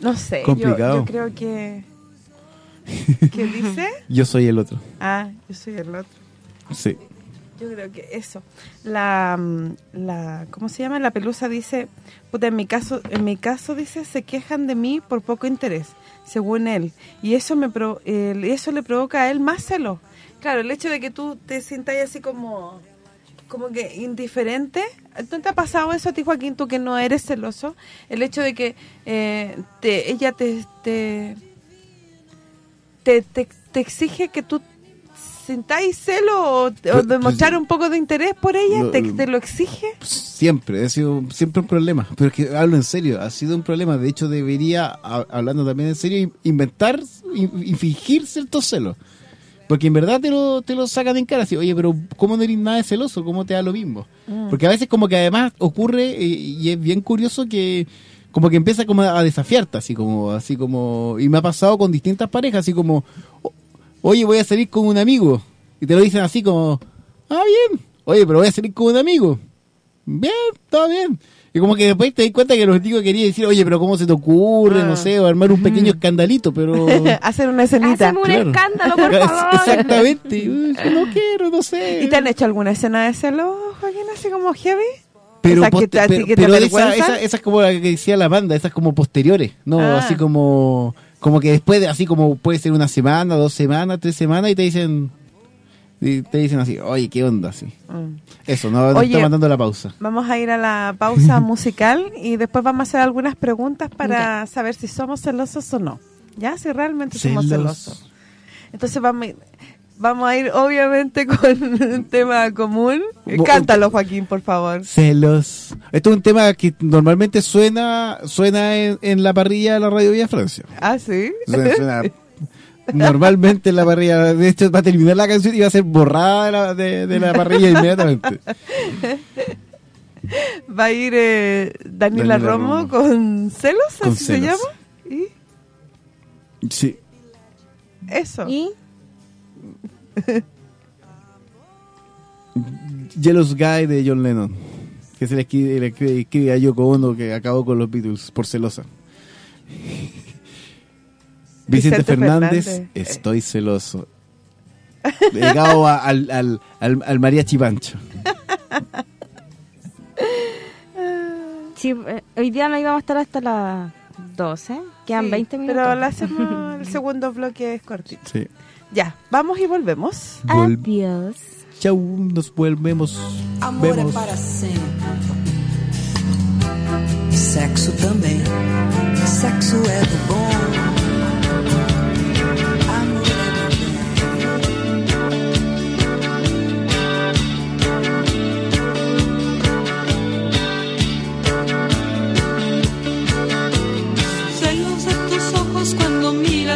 No sé, yo creo que ¿Qué dice? Yo soy el otro. Ah, yo soy el otro. Sí. Yo creo que eso. La, mm, la ¿cómo se llama? La pelusa dice, puta, en mi caso, en mi caso dice, se quejan de mí por poco interés, según él. Y eso me eso le provoca a él más celo. Claro, el hecho de que tú te sientas así como como que indiferente. ¿No te ha pasado eso a ti, Joaquín, tú que no eres celoso? El hecho de que eh, te, ella te, te te, exige que tú sintáis celo o, demostrar un poco de interés por ella? ¿Te, lo exige? Siempre, ha sido siempre un problema. Pero es que hablo en serio, ha sido un problema. De hecho, debería, hablando también en serio, inventar y, fingir ciertos celos. Porque en verdad te lo, te lo sacan en cara. Así, Oye, pero ¿cómo no eres nada de celoso? ¿Cómo te da lo mismo? Mm. Porque a veces como que además ocurre, y es bien curioso que como que empieza como a desafiarte, así como, así como, y me ha pasado con distintas parejas, así como, oye, voy a salir con un amigo, y te lo dicen así como, ah, bien, oye, pero voy a salir con un amigo, bien, todo bien. Y como que después te das cuenta que el objetivo quería decir, oye, pero ¿cómo se te ocurre? No ah. sé, o armar un pequeño escandalito, pero... Hacer una escenita. Hacemos un escándalo, por favor. Exactamente. no quiero, no sé. ¿Y te han hecho alguna escena de celo, Joaquín, así como heavy? Pero, pero, esa, es como la que decía la banda, esas como posteriores, no, ah. así como como que después, de, así como puede ser una semana, dos semanas, tres semanas y te dicen te dicen así, oye, ¿qué onda? así mm. Eso, no, no está mandando la pausa. Vamos a ir a la pausa musical y después vamos a hacer algunas preguntas para saber si somos celosos o no. ¿Ya? Si realmente somos celosos. Entonces vamos vamos a ir obviamente con un tema común. Cántalo, Joaquín, por favor. Celos. Esto es un tema que normalmente suena suena en, la parrilla de la Radio Villa Francia. Ah, sí. normalmente en la parrilla. De hecho, va a terminar la canción y va a ser borrada de la, parrilla inmediatamente. Va a ir eh, Daniela, Romo, con Celos, así se llama. ¿Y? Sí. Eso. ¿Y? Jealous Guy de John Lennon, que se le escribe, a Yoko Ono que acabó con los Beatles por celosa. Vicente, Fernández, estoy celoso. Llegado al, al, al, al mariachi pancho. Eh, hoy día no íbamos a estar hasta las 12, quedan 20 minutos. Pero hacemos el segundo bloque es cortito. Sí. Ya, vamos y volvemos. Adiós. Chau, nos volvemos. Amor Vemos. é para sempre. Sexo também. Sexo é do bom.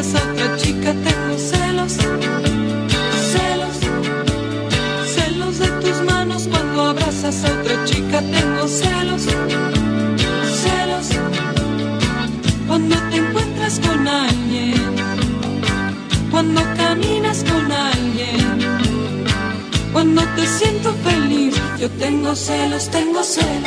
a otra chica tengo celos, celos, celos de tus manos cuando abrazas a otra chica tengo celos, celos, cuando te encuentras con alguien, cuando caminas con alguien, cuando te siento feliz, yo tengo celos, tengo celos.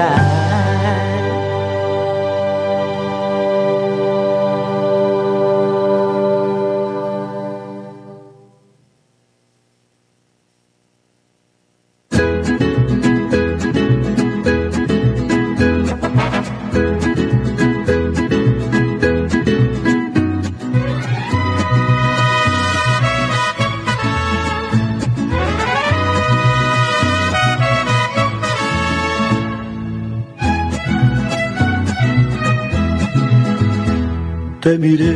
Te miré,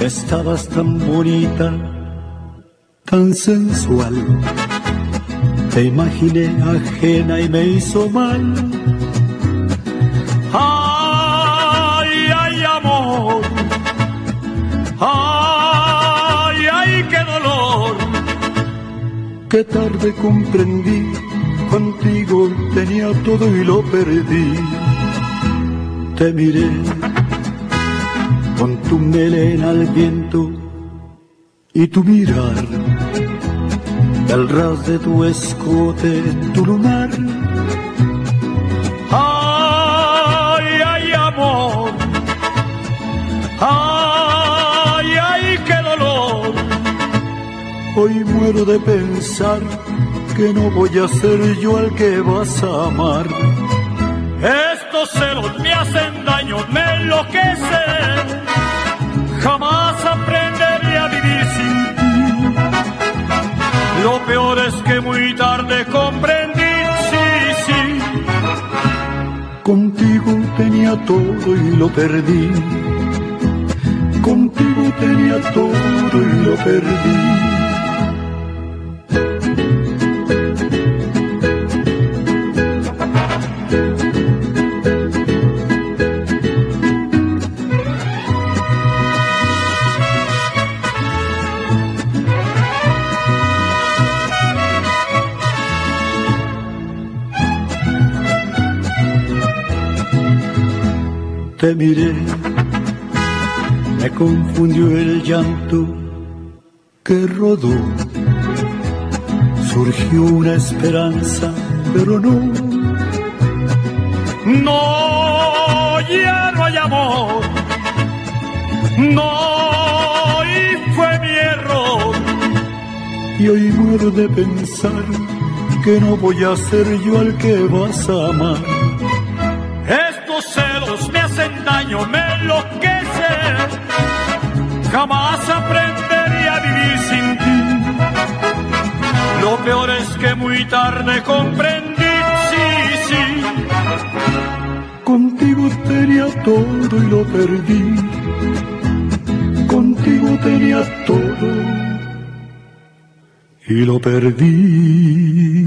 estabas tan bonita, tan sensual. Te imaginé ajena y me hizo mal. Ay, ay, amor. Ay, ay, qué dolor. Qué tarde comprendí, contigo tenía todo y lo perdí. Te miré con tu melena al viento y tu mirar, el ras de tu escote, tu lunar. Ay, ay, amor, ay, ay, qué dolor. Hoy muero de pensar que no voy a ser yo el que vas a amar. Estos celos me hacen daño, me enloquecen jamás aprenderé a vivir sin ti. Lo peor es que muy tarde comprendí, sí, sí. Contigo tenía todo y lo perdí. Contigo tenía todo y lo perdí. Te miré, me confundió el llanto que rodó. Surgió una esperanza, pero no. No, ya no hay amor. No, y fue mi error. Y hoy muero de pensar que no voy a ser yo el que vas a amar daño me enloquece. Jamás aprendería a vivir sin ti. Lo peor es que muy tarde comprendí, sí, sí. Contigo tenía todo y lo perdí. Contigo tenía todo y lo perdí.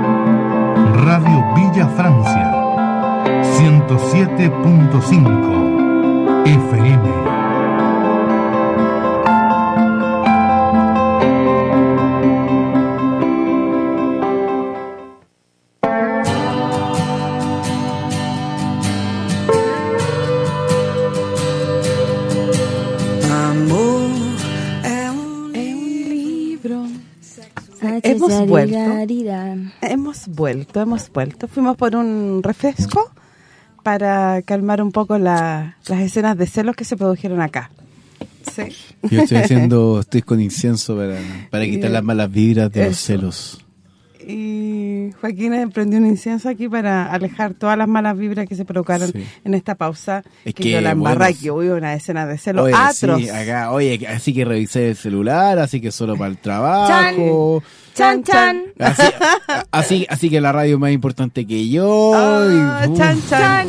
Radio Villa Francia 107.5 FM vuelto, hemos vuelto. Fuimos por un refresco para calmar un poco las escenas de celos que se produjeron acá. Sí. Yo estoy haciendo, estoy con incienso para, para quitar las malas vibras de los celos. Y Joaquín emprendió un incienso aquí para alejar todas las malas vibras que se provocaron en esta pausa. Es que, que, yo la embarré bueno, que hubo una escena de celos Oye, atroz. sí, acá, oye, así que revisé el celular, así que solo para el trabajo. Chan, chan. Así, así, así que la radio es más importante que yo. Ah, y, chan, chan.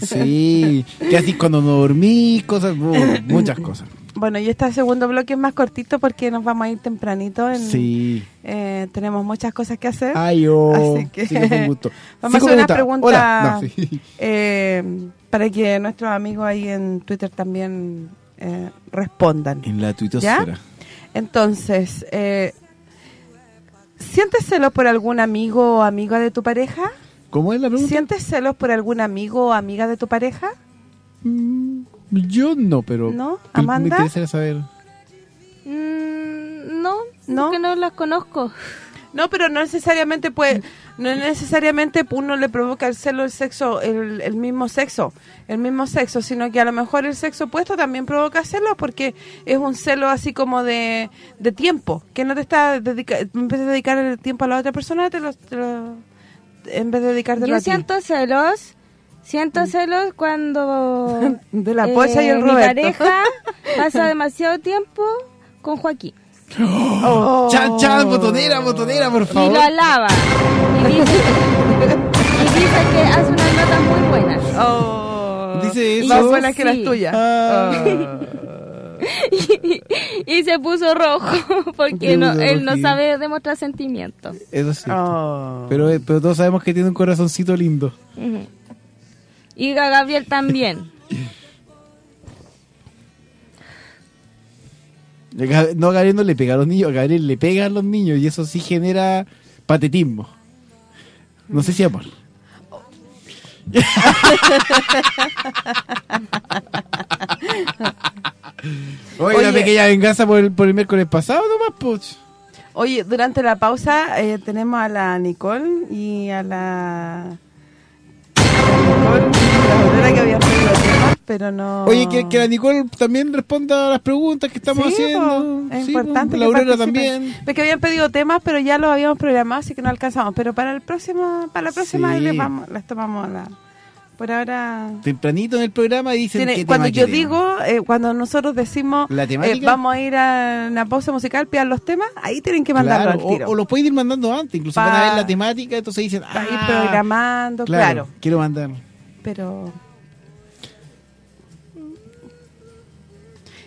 Sí, que así cuando no dormí, cosas, uf, muchas cosas. Bueno, y este segundo bloque es más cortito porque nos vamos a ir tempranito. En, Sí. eh, tenemos muchas cosas que hacer. Ay, oh, Así que sí un gusto. vamos a hacer una pregunta Hola. No, sí. eh, para que nuestros amigos ahí en Twitter también eh, respondan. En la tuitosfera. Entonces, eh, ¿sientes celos por algún amigo o amiga de tu pareja? ¿Cómo es la pregunta? ¿Sientes celos por algún amigo o amiga de tu pareja? Yo no, pero ¿No? ¿Amanda? me interesa saber. Mm, no, ¿No? porque no las conozco. No, pero no necesariamente puede, no necesariamente uno le provoca el celo el sexo, el, el mismo sexo, el mismo sexo, sino que a lo mejor el sexo opuesto también provoca celos porque es un celo así como de, de tiempo, que no te está dedica en vez de dedicar el tiempo a la otra persona, te lo, te lo- en vez de dedicarte Yo a ti. siento celos, siento celos cuando De la pocha y el eh, mi Roberto. pareja pasa demasiado tiempo con Joaquín Oh. Chan, chan, botonera, botonera, por y favor. lo alaba y dice, y dice que hace unas notas muy buenas. Oh. Dice eso. Más buenas que las tuyas. Ah. y se puso rojo porque no, él no sabe demostrar sentimientos. Eso sí. Oh. Pero, eh, pero todos sabemos que tiene un corazoncito lindo. Ujú. Y a Gabriel también. Gab- No, a Gabriel no le pega a los niños, a Gabriel le pega a los niños y eso sí genera patetismo. No sé si amor. Oye, la pequeña venganza por el, por el miércoles pasado nomás, pues. Oye, durante la pausa eh, tenemos a la Nicole y a la... la la Aurora que habían pedido temas, pero no... Oye, que, que la Nicole también responda a las preguntas que estamos Sí, haciendo. po, es Sí, po, importante La Aurora también. Porque habían pedido temas, pero ya los habíamos programado, así que no alcanzamos. Pero para el próximo, para la próxima Sí. les, vamos, les tomamos la... Por ahora... Tempranito en el programa dicen Tiene- qué cuando tema yo digo, eh, cuando nosotros decimos ¿La eh, vamos a ir a una pausa musical, pidan los temas, ahí tienen que mandarlo Claro, al o, tiro. o lo pueden ir mandando antes, incluso van a ver la temática, entonces dicen, Para ir ah, programando, claro. quiero mandar. Pero...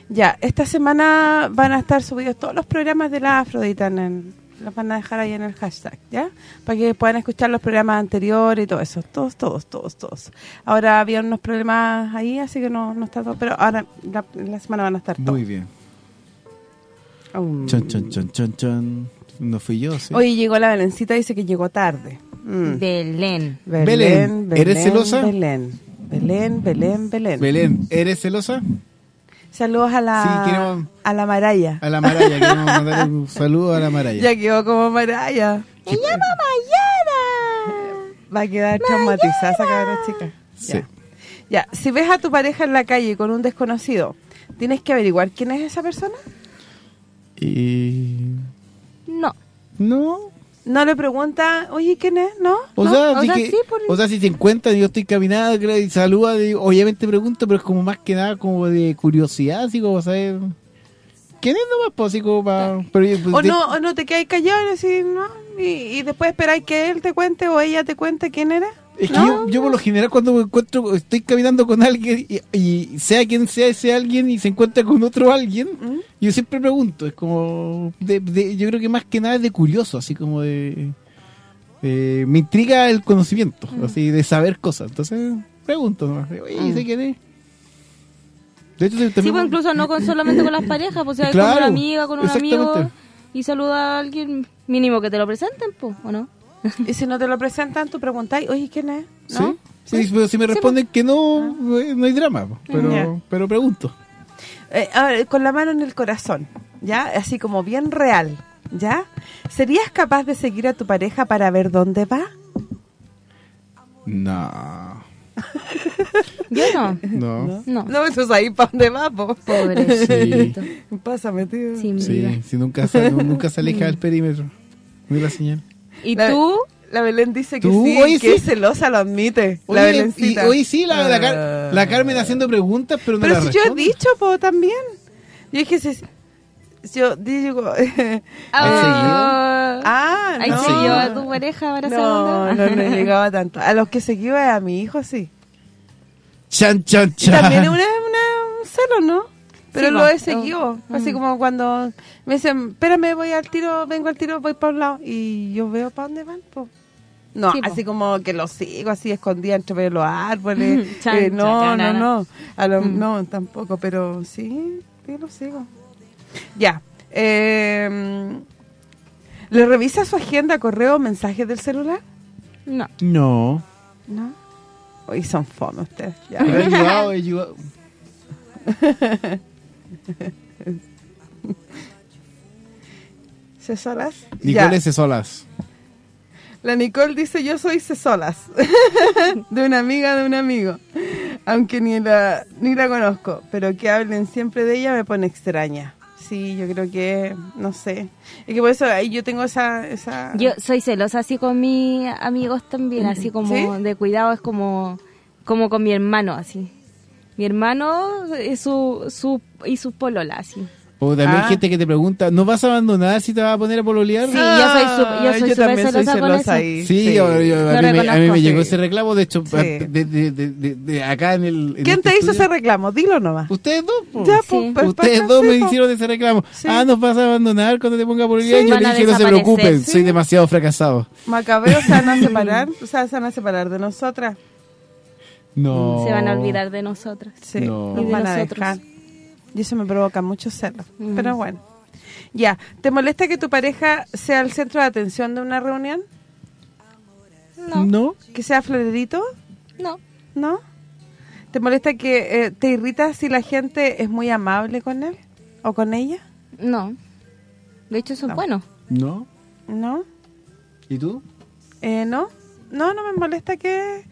Ya, esta semana van a estar subidos todos los programas de la Afrodita, en los van a dejar ahí en el hashtag, ¿ya? Para que puedan escuchar los programas anteriores y todo eso, todos, todos, todos, todos. Ahora había unos problemas ahí, así que no, no está todo, pero ahora la, la semana van a estar todos. Muy bien. Um. Chan, chan, chan, chan, chan. No fui yo, sí. Oye, llegó la Belencita, dice que llegó tarde. Mm. Belén. Belén, ¿eres celosa? Belén, Belén, Belén, Belén. Belén, ¿eres celosa? Saludos a la Sí, queremos- a la Maraya. A la Maraya, queremos mandar un saludo a la Maraya. Ya quedó como Maraya. ¡Me llama Mayara! Va a quedar traumatizada esa cabra chica. Sí. Ya. ya, si ves a tu pareja en la calle con un desconocido, ¿tienes que averiguar quién es esa persona? Y... No. No. No le pregunta, oye, ¿quién es? ¿No? O ¿No? sea, o si sea, que- sí, por- o sea, si se encuentran y yo estoy caminando y saluda, obviamente pregunto, pero es como más que nada como de curiosidad, así como saber quién es nomás, pues así como para... pero yo, pues, o de- no, o no te quedas callado y decís, no, y, y después esperáis que él te cuente o ella te cuente quién era. Es que ¿No? yo, yo por lo general cuando me encuentro, estoy caminando con alguien y, y sea quien sea ese alguien y se encuentra con otro alguien, ¿Mm? yo siempre pregunto, es como, de, de- yo creo que más que nada es de curioso, así como de, me intriga el conocimiento, Mm. así de saber cosas, entonces pregunto nomás, oye, Mm. ¿sé quién es? De hecho, también- Sí, pues incluso no con solamente con las parejas, pues si hay Claro, con una amiga, con un amigo y saluda a alguien mínimo que te lo presenten, pues, ¿o no? Y si no te lo presentan, tú preguntáis, oye, ¿quién es? ¿Sí? ¿No? Sí, pero si me responden que no, eh, no hay drama, pero, pero pregunto. Eh, a ver, con la mano en el corazón, ¿ya? Así como bien real, ¿ya? ¿Serías capaz de seguir a tu pareja para ver dónde va? No, Yo no. no. No. No, eso es ahí para dónde va, po. Pobrecito. Pásame, tío. Sin Sí, vida. si nunca nunca se aleja del perímetro. Mira, señal. ¿Y tú? La Belén dice que sí, hoy que es celosa, lo admite. la Belencita. hoy sí, la, la, ah. Carmen haciendo preguntas, pero no pero si yo he dicho, po, también. Yo dije, si, yo digo... ah, ah, no. seguido a tu pareja ahora no, no, no llegaba tanto. A los que seguía a mi hijo, sí. Chan, chan, chan. Y también es una, una, un celo, ¿no? Pero lo he seguido, así mm. como cuando me dicen, espérame, voy al tiro, vengo al tiro, voy para un lado, y yo veo para dónde van, pues. No, así como que lo sigo, así escondida entre los árboles. Eh, no, no, no, mm. no, tampoco, pero sí, sí lo sigo. Ya. Eh, ¿Le revisa su agenda, correo, mensajes del celular? No. No. ¿No? Hoy son fome ustedes. Ya. ¿Cesolas? Nicole Cesolas. La Nicole dice, yo soy Cesolas. de una amiga de un amigo. Aunque ni la, ni la conozco. Pero que hablen siempre de ella me pone extraña. Sí, yo creo que, no sé. Es que por eso ahí yo tengo esa, esa... Yo soy celosa así con mis amigos también, así como de cuidado, es como, como con mi hermano, así. Mi hermano es su, su, y su polola, así. O también hay gente que te pregunta, ¿no vas a abandonar si te vas a poner a pololear? Sí, yo soy, yo soy también soy celosa ahí. Sí, Yo, a, mí me, a, mí me, llegó ese reclamo, de hecho, de, de, de, de, acá en el... ¿Quién este te hizo ese reclamo? Dilo nomás. Ustedes dos, Ya, pues, Ustedes dos me hicieron ese reclamo. Ah, ¿nos vas a abandonar cuando te ponga a pololear? Yo le dije, no se preocupen, soy demasiado fracasado. Macabeo se van a separar, o sea, se van a separar de nosotras. No. Se van a olvidar de nosotras. Sí, no. nos van a dejar. Y eso me provoca mucho celos. Pero bueno. Ya, ¿te molesta que tu pareja sea el centro de atención de una reunión? No. ¿No? ¿Que sea florerito? No. ¿No? ¿Te molesta que eh, te irrita si la gente es muy amable con él o con ella? No. De hecho, eso es bueno. ¿No? ¿No? ¿Y tú? Eh, no. No, no me molesta que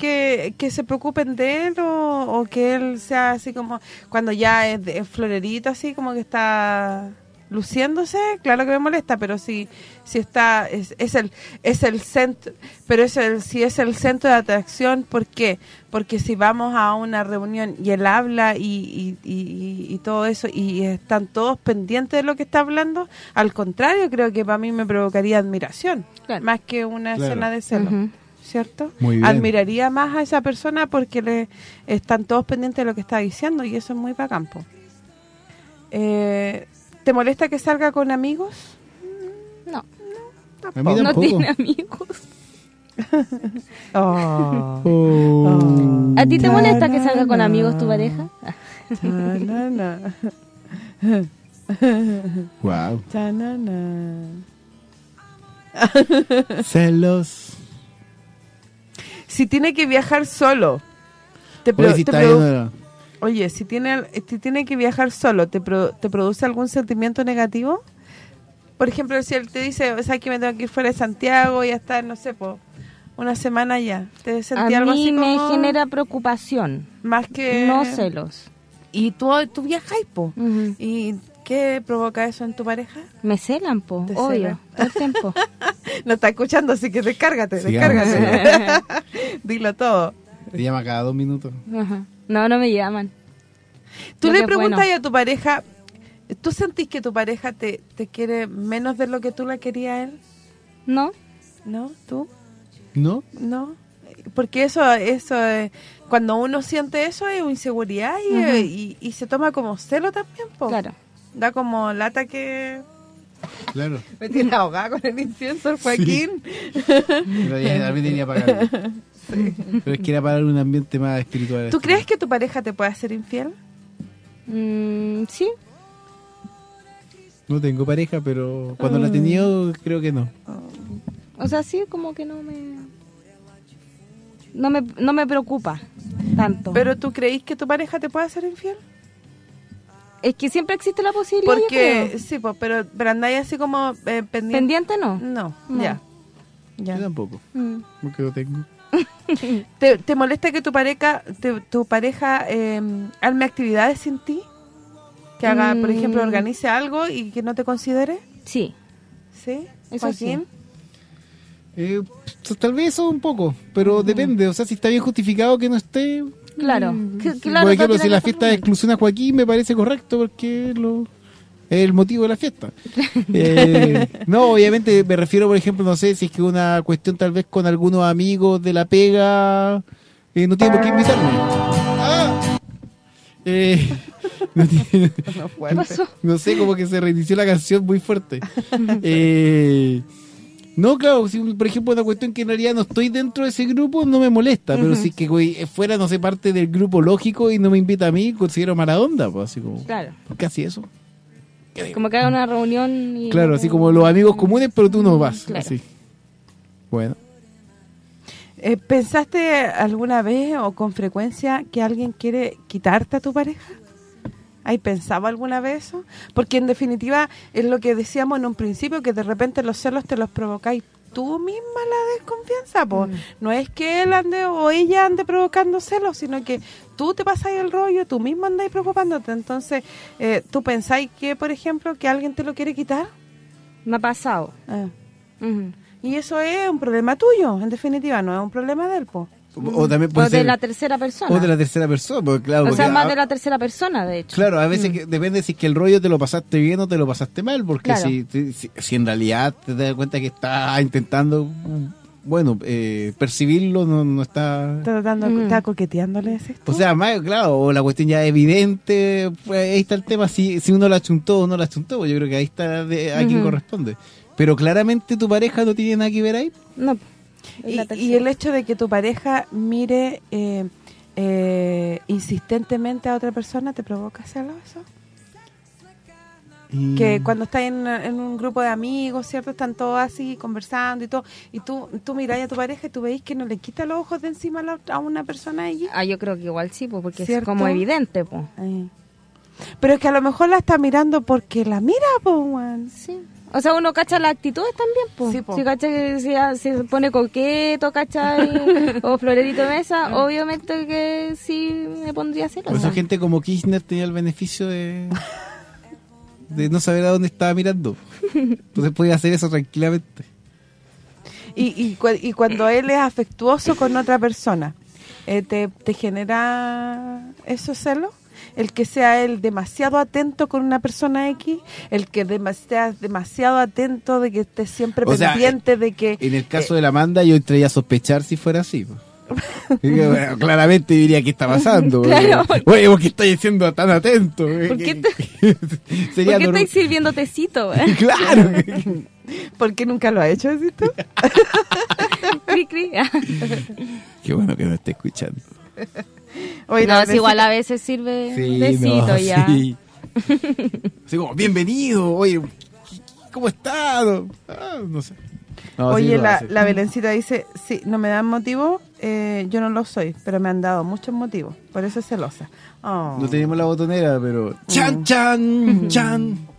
que, que se preocupen de él o, que él sea así como cuando ya es, de, florerito así como que está luciéndose, claro que me molesta, pero si si está es, es el es el centro, pero es el si es el centro de atracción, ¿por qué? Porque si vamos a una reunión y él habla y, y, todo eso y están todos pendientes de lo que está hablando, al contrario, creo que para mí me provocaría admiración, más que una escena de celo. ¿Cierto? Admiraría más a esa persona porque le están todos pendientes de lo que está diciendo y eso es muy bacán. campo Eh, ¿Te molesta que salga con amigos? No. No, no tiene amigos. Oh. Oh. ¿A ti te molesta que salga con amigos tu pareja? wow. Celos si tiene que viajar solo, te, Oye, si tiene, si tiene que viajar solo, ¿te, ¿te produce algún sentimiento negativo? Por ejemplo, si él te dice, o sea, que me tengo que ir fuera de Santiago y estar, no sé, po, una semana ya. ¿Te sentí A mí me genera preocupación. Más que... No celos. Y tú, tú viajas, po. Y ¿Qué provoca eso en tu pareja? Me celan, po, obvio, todo el tiempo. no está escuchando, así que descárgate, descárgate. Dilo todo. Te llama cada dos minutos. No, no me llaman. Tú le preguntas a tu pareja, ¿tú sentís que tu pareja te, te quiere menos de lo que tú la querías a él? No. ¿No? ¿Tú? No. No. Porque eso, eso cuando uno siente eso es inseguridad y, y, se toma como celo también, po. Claro. Da como lata que... Claro. Me tiene ahogada con el incienso el Joaquín. Pero ya también tenía pagar. Sí. Pero es que era para un ambiente más espiritual. ¿Tú crees que tu pareja te puede hacer infiel? Mm, sí. No tengo pareja, pero cuando la he tenido, creo que no. O sea, sí, como que no me... No me, no me preocupa tanto. ¿Pero tú creís que tu pareja te puede hacer infiel? Es que siempre existe la posibilidad. Porque, sí, pues, pero, pero andáis así como eh, pendiente. ¿Pendiente no? No, ya. ya. Yo tampoco, mm. porque lo tengo. ¿Te, ¿Te, molesta que tu pareja tu pareja eh, arme actividades sin ti? Que haga, por ejemplo, mm. organice algo y que no te considere? Sí. ¿Sí? Eso sí. Eh, tal vez eso un poco, pero depende. O sea, si está bien justificado que no esté. Claro. Mm, por ejemplo, si la fiesta de exclusión a Joaquín me parece correcto porque lo, es el motivo de la fiesta. Eh, no, obviamente me refiero, por ejemplo, no sé si es que una cuestión tal vez con algunos amigos de la pega. Eh, no tiene por qué invitarme. Ah. Eh, no, sé, como que se reinició la canción muy fuerte. Eh, no, claro, si por ejemplo una cuestión que en realidad no estoy dentro de ese grupo no me molesta, pero si que fuera, no sé, parte del grupo lógico y no me invita a mí, considero mala onda, pues así como... Claro. Casi eso. Como que haga una reunión y... Claro, así como los amigos comunes, pero tú no vas. Así. Bueno. Eh, ¿Pensaste alguna vez o con frecuencia que alguien quiere quitarte a tu pareja? ¿Hay pensado alguna vez eso? Porque en definitiva es lo que decíamos en un principio, que de repente los celos te los provocáis tú misma la desconfianza, pues no es que él ande o ella ande provocando celos, sino que tú te pasas el rollo, tú misma andáis preocupándote, entonces eh, tú pensáis que, por ejemplo, que alguien te lo quiere quitar. Me ha pasado. Ah. Y eso es un problema tuyo, en definitiva, no es un problema del po. O, también puede de la tercera persona. O de la tercera persona, claro. O sea, más de la tercera persona, de hecho. Claro, a veces mm. depende si es que el rollo te lo pasaste bien o te lo pasaste mal, porque si, si, en realidad te das cuenta que está intentando, bueno, eh, percibirlo, no, no está... Está tratando, mm. está coqueteándole, O sea, más, claro, o la cuestión ya es evidente, pues ahí está el tema, si, si uno la chuntó o no la chuntó, yo creo que ahí está de, a quien corresponde. Pero claramente tu pareja no tiene nada que ver ahí. No. Y, el hecho de que tu pareja mire eh, eh, insistentemente a otra persona, ¿te provoca celoso? Que cuando estás en, un grupo de amigos, ¿cierto? Están todos así conversando y todo, y tú tú miras a tu pareja y tú veis que no le quita los ojos de encima a, una persona allí. Ah, yo creo que igual sí, porque es como evidente, pues. Pero es que a lo mejor la está mirando porque la mira, pues, Sí. O sea, uno cacha las actitudes también, pues. Si cacha que si, se pone coqueto, cacha, o florerito de mesa, obviamente que sí me pondría celosa. Por eso gente como Kirchner tenía el beneficio de de no saber a dónde estaba mirando. Entonces podía hacer eso tranquilamente. Y, y, cuando él es afectuoso con otra persona, eh, te, ¿te genera eso celo? El que sea él demasiado atento con una persona X, el que sea demasiado atento de que esté siempre pendiente de que... En el caso de la Amanda yo entraría a sospechar si fuera así. claramente diría qué está pasando. Claro. Oye, ¿por qué estáis siendo tan atento? ¿Por qué, estáis sirviendo tecito? claro. ¿Por qué nunca lo ha hecho, esto? qué bueno que no esté escuchando. Oye, no, es igual a veces sirve besito ya. Sí. como, bienvenido, oye, ¿cómo estás? Ah, no sé. oye, la, la, Belencita dice, sí, no me dan motivo, eh, yo no lo soy, pero me han dado muchos motivos, por eso es celosa. Oh. No tenemos la botonera, pero... ¡Chan, chan, chan!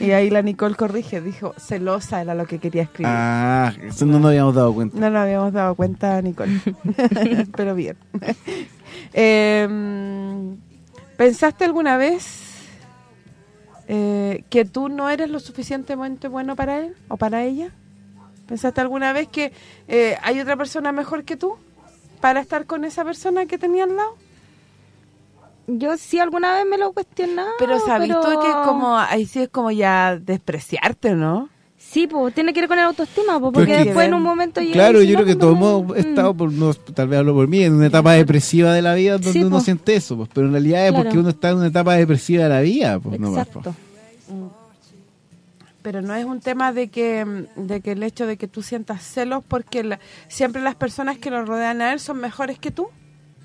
Y ahí la Nicole corrige, dijo, celosa era lo que quería escribir. Ah, eso no nos habíamos dado cuenta. No nos habíamos dado cuenta, Nicole. Pero bien. Eh, ¿Pensaste alguna vez eh, que tú no eres lo suficientemente bueno para él o para ella? ¿Pensaste alguna vez que eh, hay otra persona mejor que tú para estar con esa persona que tenía al lado? Yo sí alguna vez me lo he cuestionado. Pero sabes tú que como ahí sí es como ya despreciarte, ¿no? Sí, pues tiene que ver con el autoestima, porque después en un momento... Claro, yo creo que todos hemos estado, por, no, tal vez hablo por mí, en una etapa depresiva de la vida donde uno siente eso, pues, pero en realidad es porque uno está en una etapa depresiva de la vida. Pues, Exacto. Mm. pero no es un tema de que de que el hecho de que tú sientas celos porque siempre las personas que lo rodean a él son mejores que tú.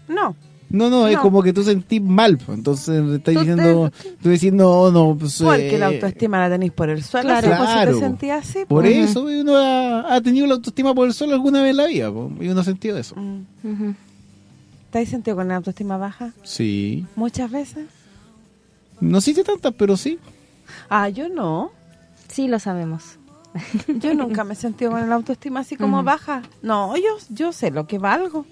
No. No, no, es como que tú sentís mal, pues, entonces estás diciendo, tú decís, no, no, pues... Porque la eh, autoestima la tenéis por el suelo, claro, claro. te así. Por pues. eso uno ha, tenido la autoestima por el suelo alguna vez en la vida, pues, y uno ha sentido eso. Mm. ¿Te has sentido con la autoestima baja? Sí. ¿Muchas veces? No sé si tantas, pero sí. Ah, yo no. Sí, lo sabemos. Yo nunca me he sentido con la autoestima así como baja. No, yo, yo sé lo que valgo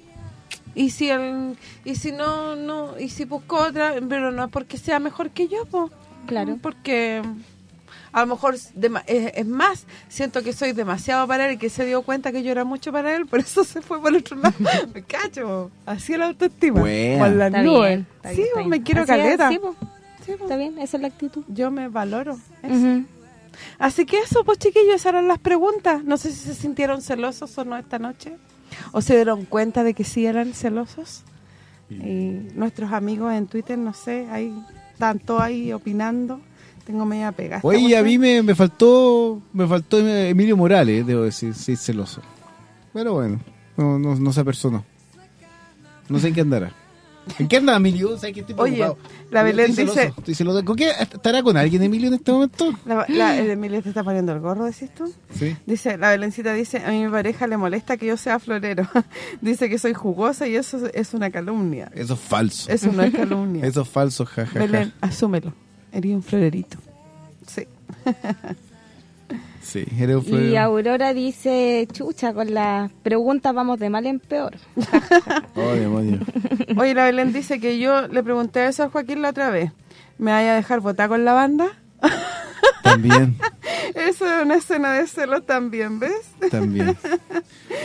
y si el, y si no no y si busco otra pero no es porque sea mejor que yo pues claro porque a lo mejor es, más, siento que soy demasiado para él y que se dio cuenta que yo era mucho para él, por eso se fue por el otro lado. me cacho, así la autoestima. Con la nube. sí, me quiero caleta. Sí, Está bien, esa es la actitud. Yo me valoro. Así que eso, pues chiquillos, esas eran las preguntas. No sé si se sintieron celosos o no esta noche. ¿O se dieron cuenta de que sí eran celosos? Y nuestros amigos en Twitter, no sé, hay tanto ahí opinando. Tengo media pegada. Oye, a mí me, faltó me faltó Emilio Morales, debo decir, sí, celoso. Pero bueno, no, no, no se apersonó. No sé en qué andará. ¿En qué anda Emilio? Oye, la Belén dice... ¿Con qué estará con alguien Emilio en este momento? La, el Emilio te está poniendo el gorro, decís tú. Sí. Dice, la Belencita dice, a mi pareja le molesta que yo sea florero. dice que soy jugosa y eso es una calumnia. Eso es falso. Eso no es calumnia. eso es falso, jajaja. Belén, asúmelo. Eres un florerito. Sí. Sí, Y Aurora dice, chucha, con las preguntas vamos de mal en peor. oh, demonio. Oye, la Belén dice que yo le pregunté eso a Joaquín la otra vez. ¿Me vaya a dejar votar con la banda? También. Eso es una escena de celo también, ¿ves? También.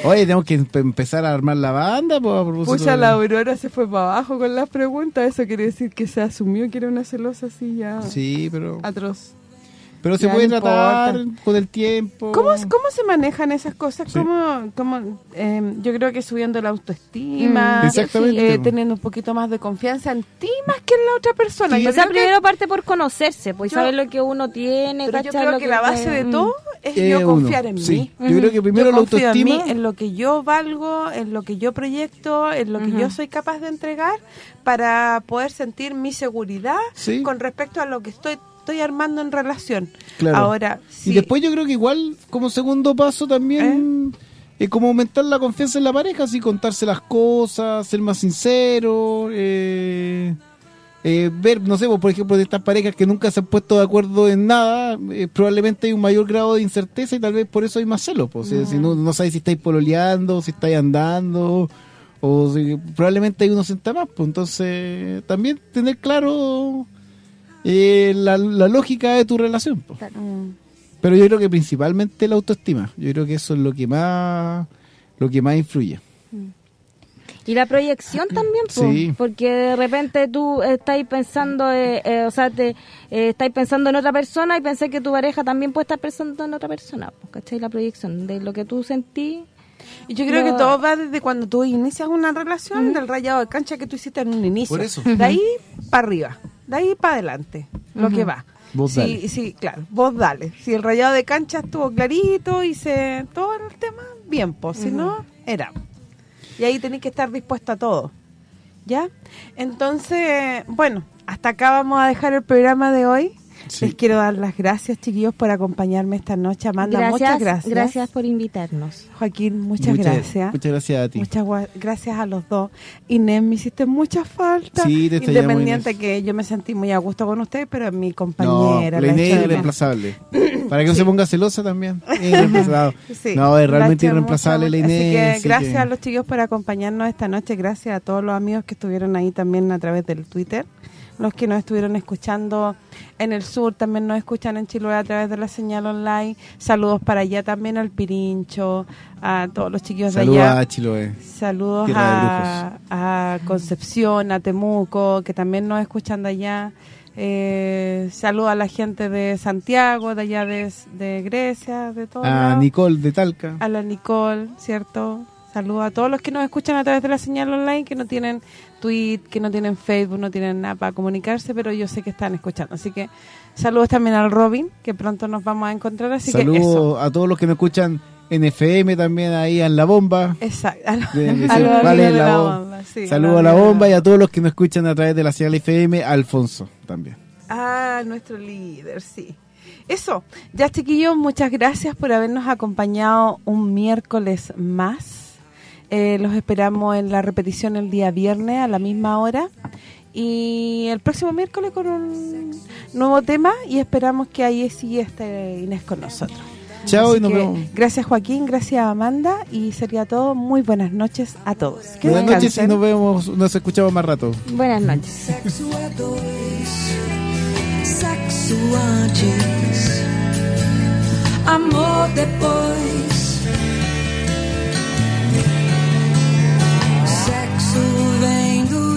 Oye, tenemos que empezar a armar la banda. Pucha, la Aurora se fue para abajo con las preguntas. Eso quiere decir que se asumió que era una celosa así ya. Sí, pero... Atroz. Pero se puede tratar con el tiempo. ¿Cómo, ¿Cómo se manejan esas cosas? ¿Cómo, cómo em, yo creo que subiendo la autoestima, mm, eh, teniendo un poquito más de confianza en ti más que en la otra persona. o sea, primero parte por conocerse, pues saber lo que uno tiene. Pero yo creo que, la base de todo es yo confiar en mí. Yo creo que primero la autoestima. En, lo que yo valgo, en lo que yo proyecto, en lo que yo soy capaz de entregar para poder sentir mi seguridad con respecto a lo que estoy estoy armando en relación. Ahora, Y después yo creo que igual, como segundo paso también, ¿Eh? es como aumentar la confianza en la pareja, así contarse las cosas, ser más sincero, eh, eh, ver, no sé, por ejemplo, de estas parejas que nunca se han puesto de acuerdo en nada, probablemente hay un mayor grado de incerteza y tal vez por eso hay más celos. Pues, si no, no sabes si estáis pololeando, si estáis andando, o si, probablemente hay uno senta más. Pues, entonces, también tener claro eh, la, lógica de tu relación. Mm. Pero yo creo que principalmente la autoestima. Yo creo que eso es lo que más lo que más influye. Y la proyección también, porque de repente tú estás pensando, eh, eh, o sea, te eh, estás pensando en otra persona y pensé que tu pareja también puede estar pensando en otra persona, ¿cachai? La proyección de lo que tú sentís y yo creo que todo va desde cuando tú inicias una relación, del rayado de cancha que tú hiciste en un inicio. Por eso. De ahí para arriba, de ahí para adelante, lo que va. Vos sí, dale. sí, claro, vos dale. Si el rayado de cancha estuvo clarito, hice todo el tema, bien, pues, si no, era. Y ahí tenés que estar dispuesto a todo. ¿Ya? Entonces, bueno, hasta acá vamos a dejar el programa de hoy. Les quiero dar las gracias, chiquillos, por acompañarme esta noche. Amanda, muchas gracias. Gracias por invitarnos. Joaquín, muchas, gracias. Muchas gracias a ti. Muchas gracias a los dos. Inés, me hiciste mucha falta. Sí, te Independiente que yo me sentí muy a gusto con usted, pero mi compañera. No, la, Inés es irreemplazable. Para que no se ponga celosa también. No, es realmente irreemplazable la Inés. Así que gracias a los chicos por acompañarnos esta noche. Gracias a todos los amigos que estuvieron ahí también a través del Twitter los que nos estuvieron escuchando en el sur, también nos escuchan en Chiloé a través de la señal online. Saludos para allá también al Pirincho, a todos los chiquillos de allá. a Chiloé. Saludos a, Concepción, a Temuco, que también nos escuchan de allá. Eh, saludos a la gente de Santiago, de allá de, Grecia, de todo. A Nicole de Talca. A la Nicole, ¿cierto? Saludos a todos los que nos escuchan a través de la señal online, que no tienen tweet, que no tienen Facebook, no tienen nada para comunicarse, pero yo sé que están escuchando. Así que saludos también al Robin, que pronto nos vamos a encontrar. Así saludos a todos los que nos escuchan en FM también, ahí en La Bomba. Exacto. A, la, bomba. saludos a La Bomba y a todos los que nos escuchan a través de la señal FM, Alfonso también. Ah, nuestro líder, sí. Eso, ya chiquillos, muchas gracias por habernos acompañado un miércoles más eh, los esperamos en la repetición el día viernes a la misma hora. Y el próximo miércoles con un nuevo tema y esperamos que ahí sí esté Inés con nosotros. Chao y nos vemos. Gracias Joaquín, gracias Amanda y sería todo. Muy buenas noches a todos. buenas noches y nos vemos, nos escuchamos más rato. Buenas noches. amor.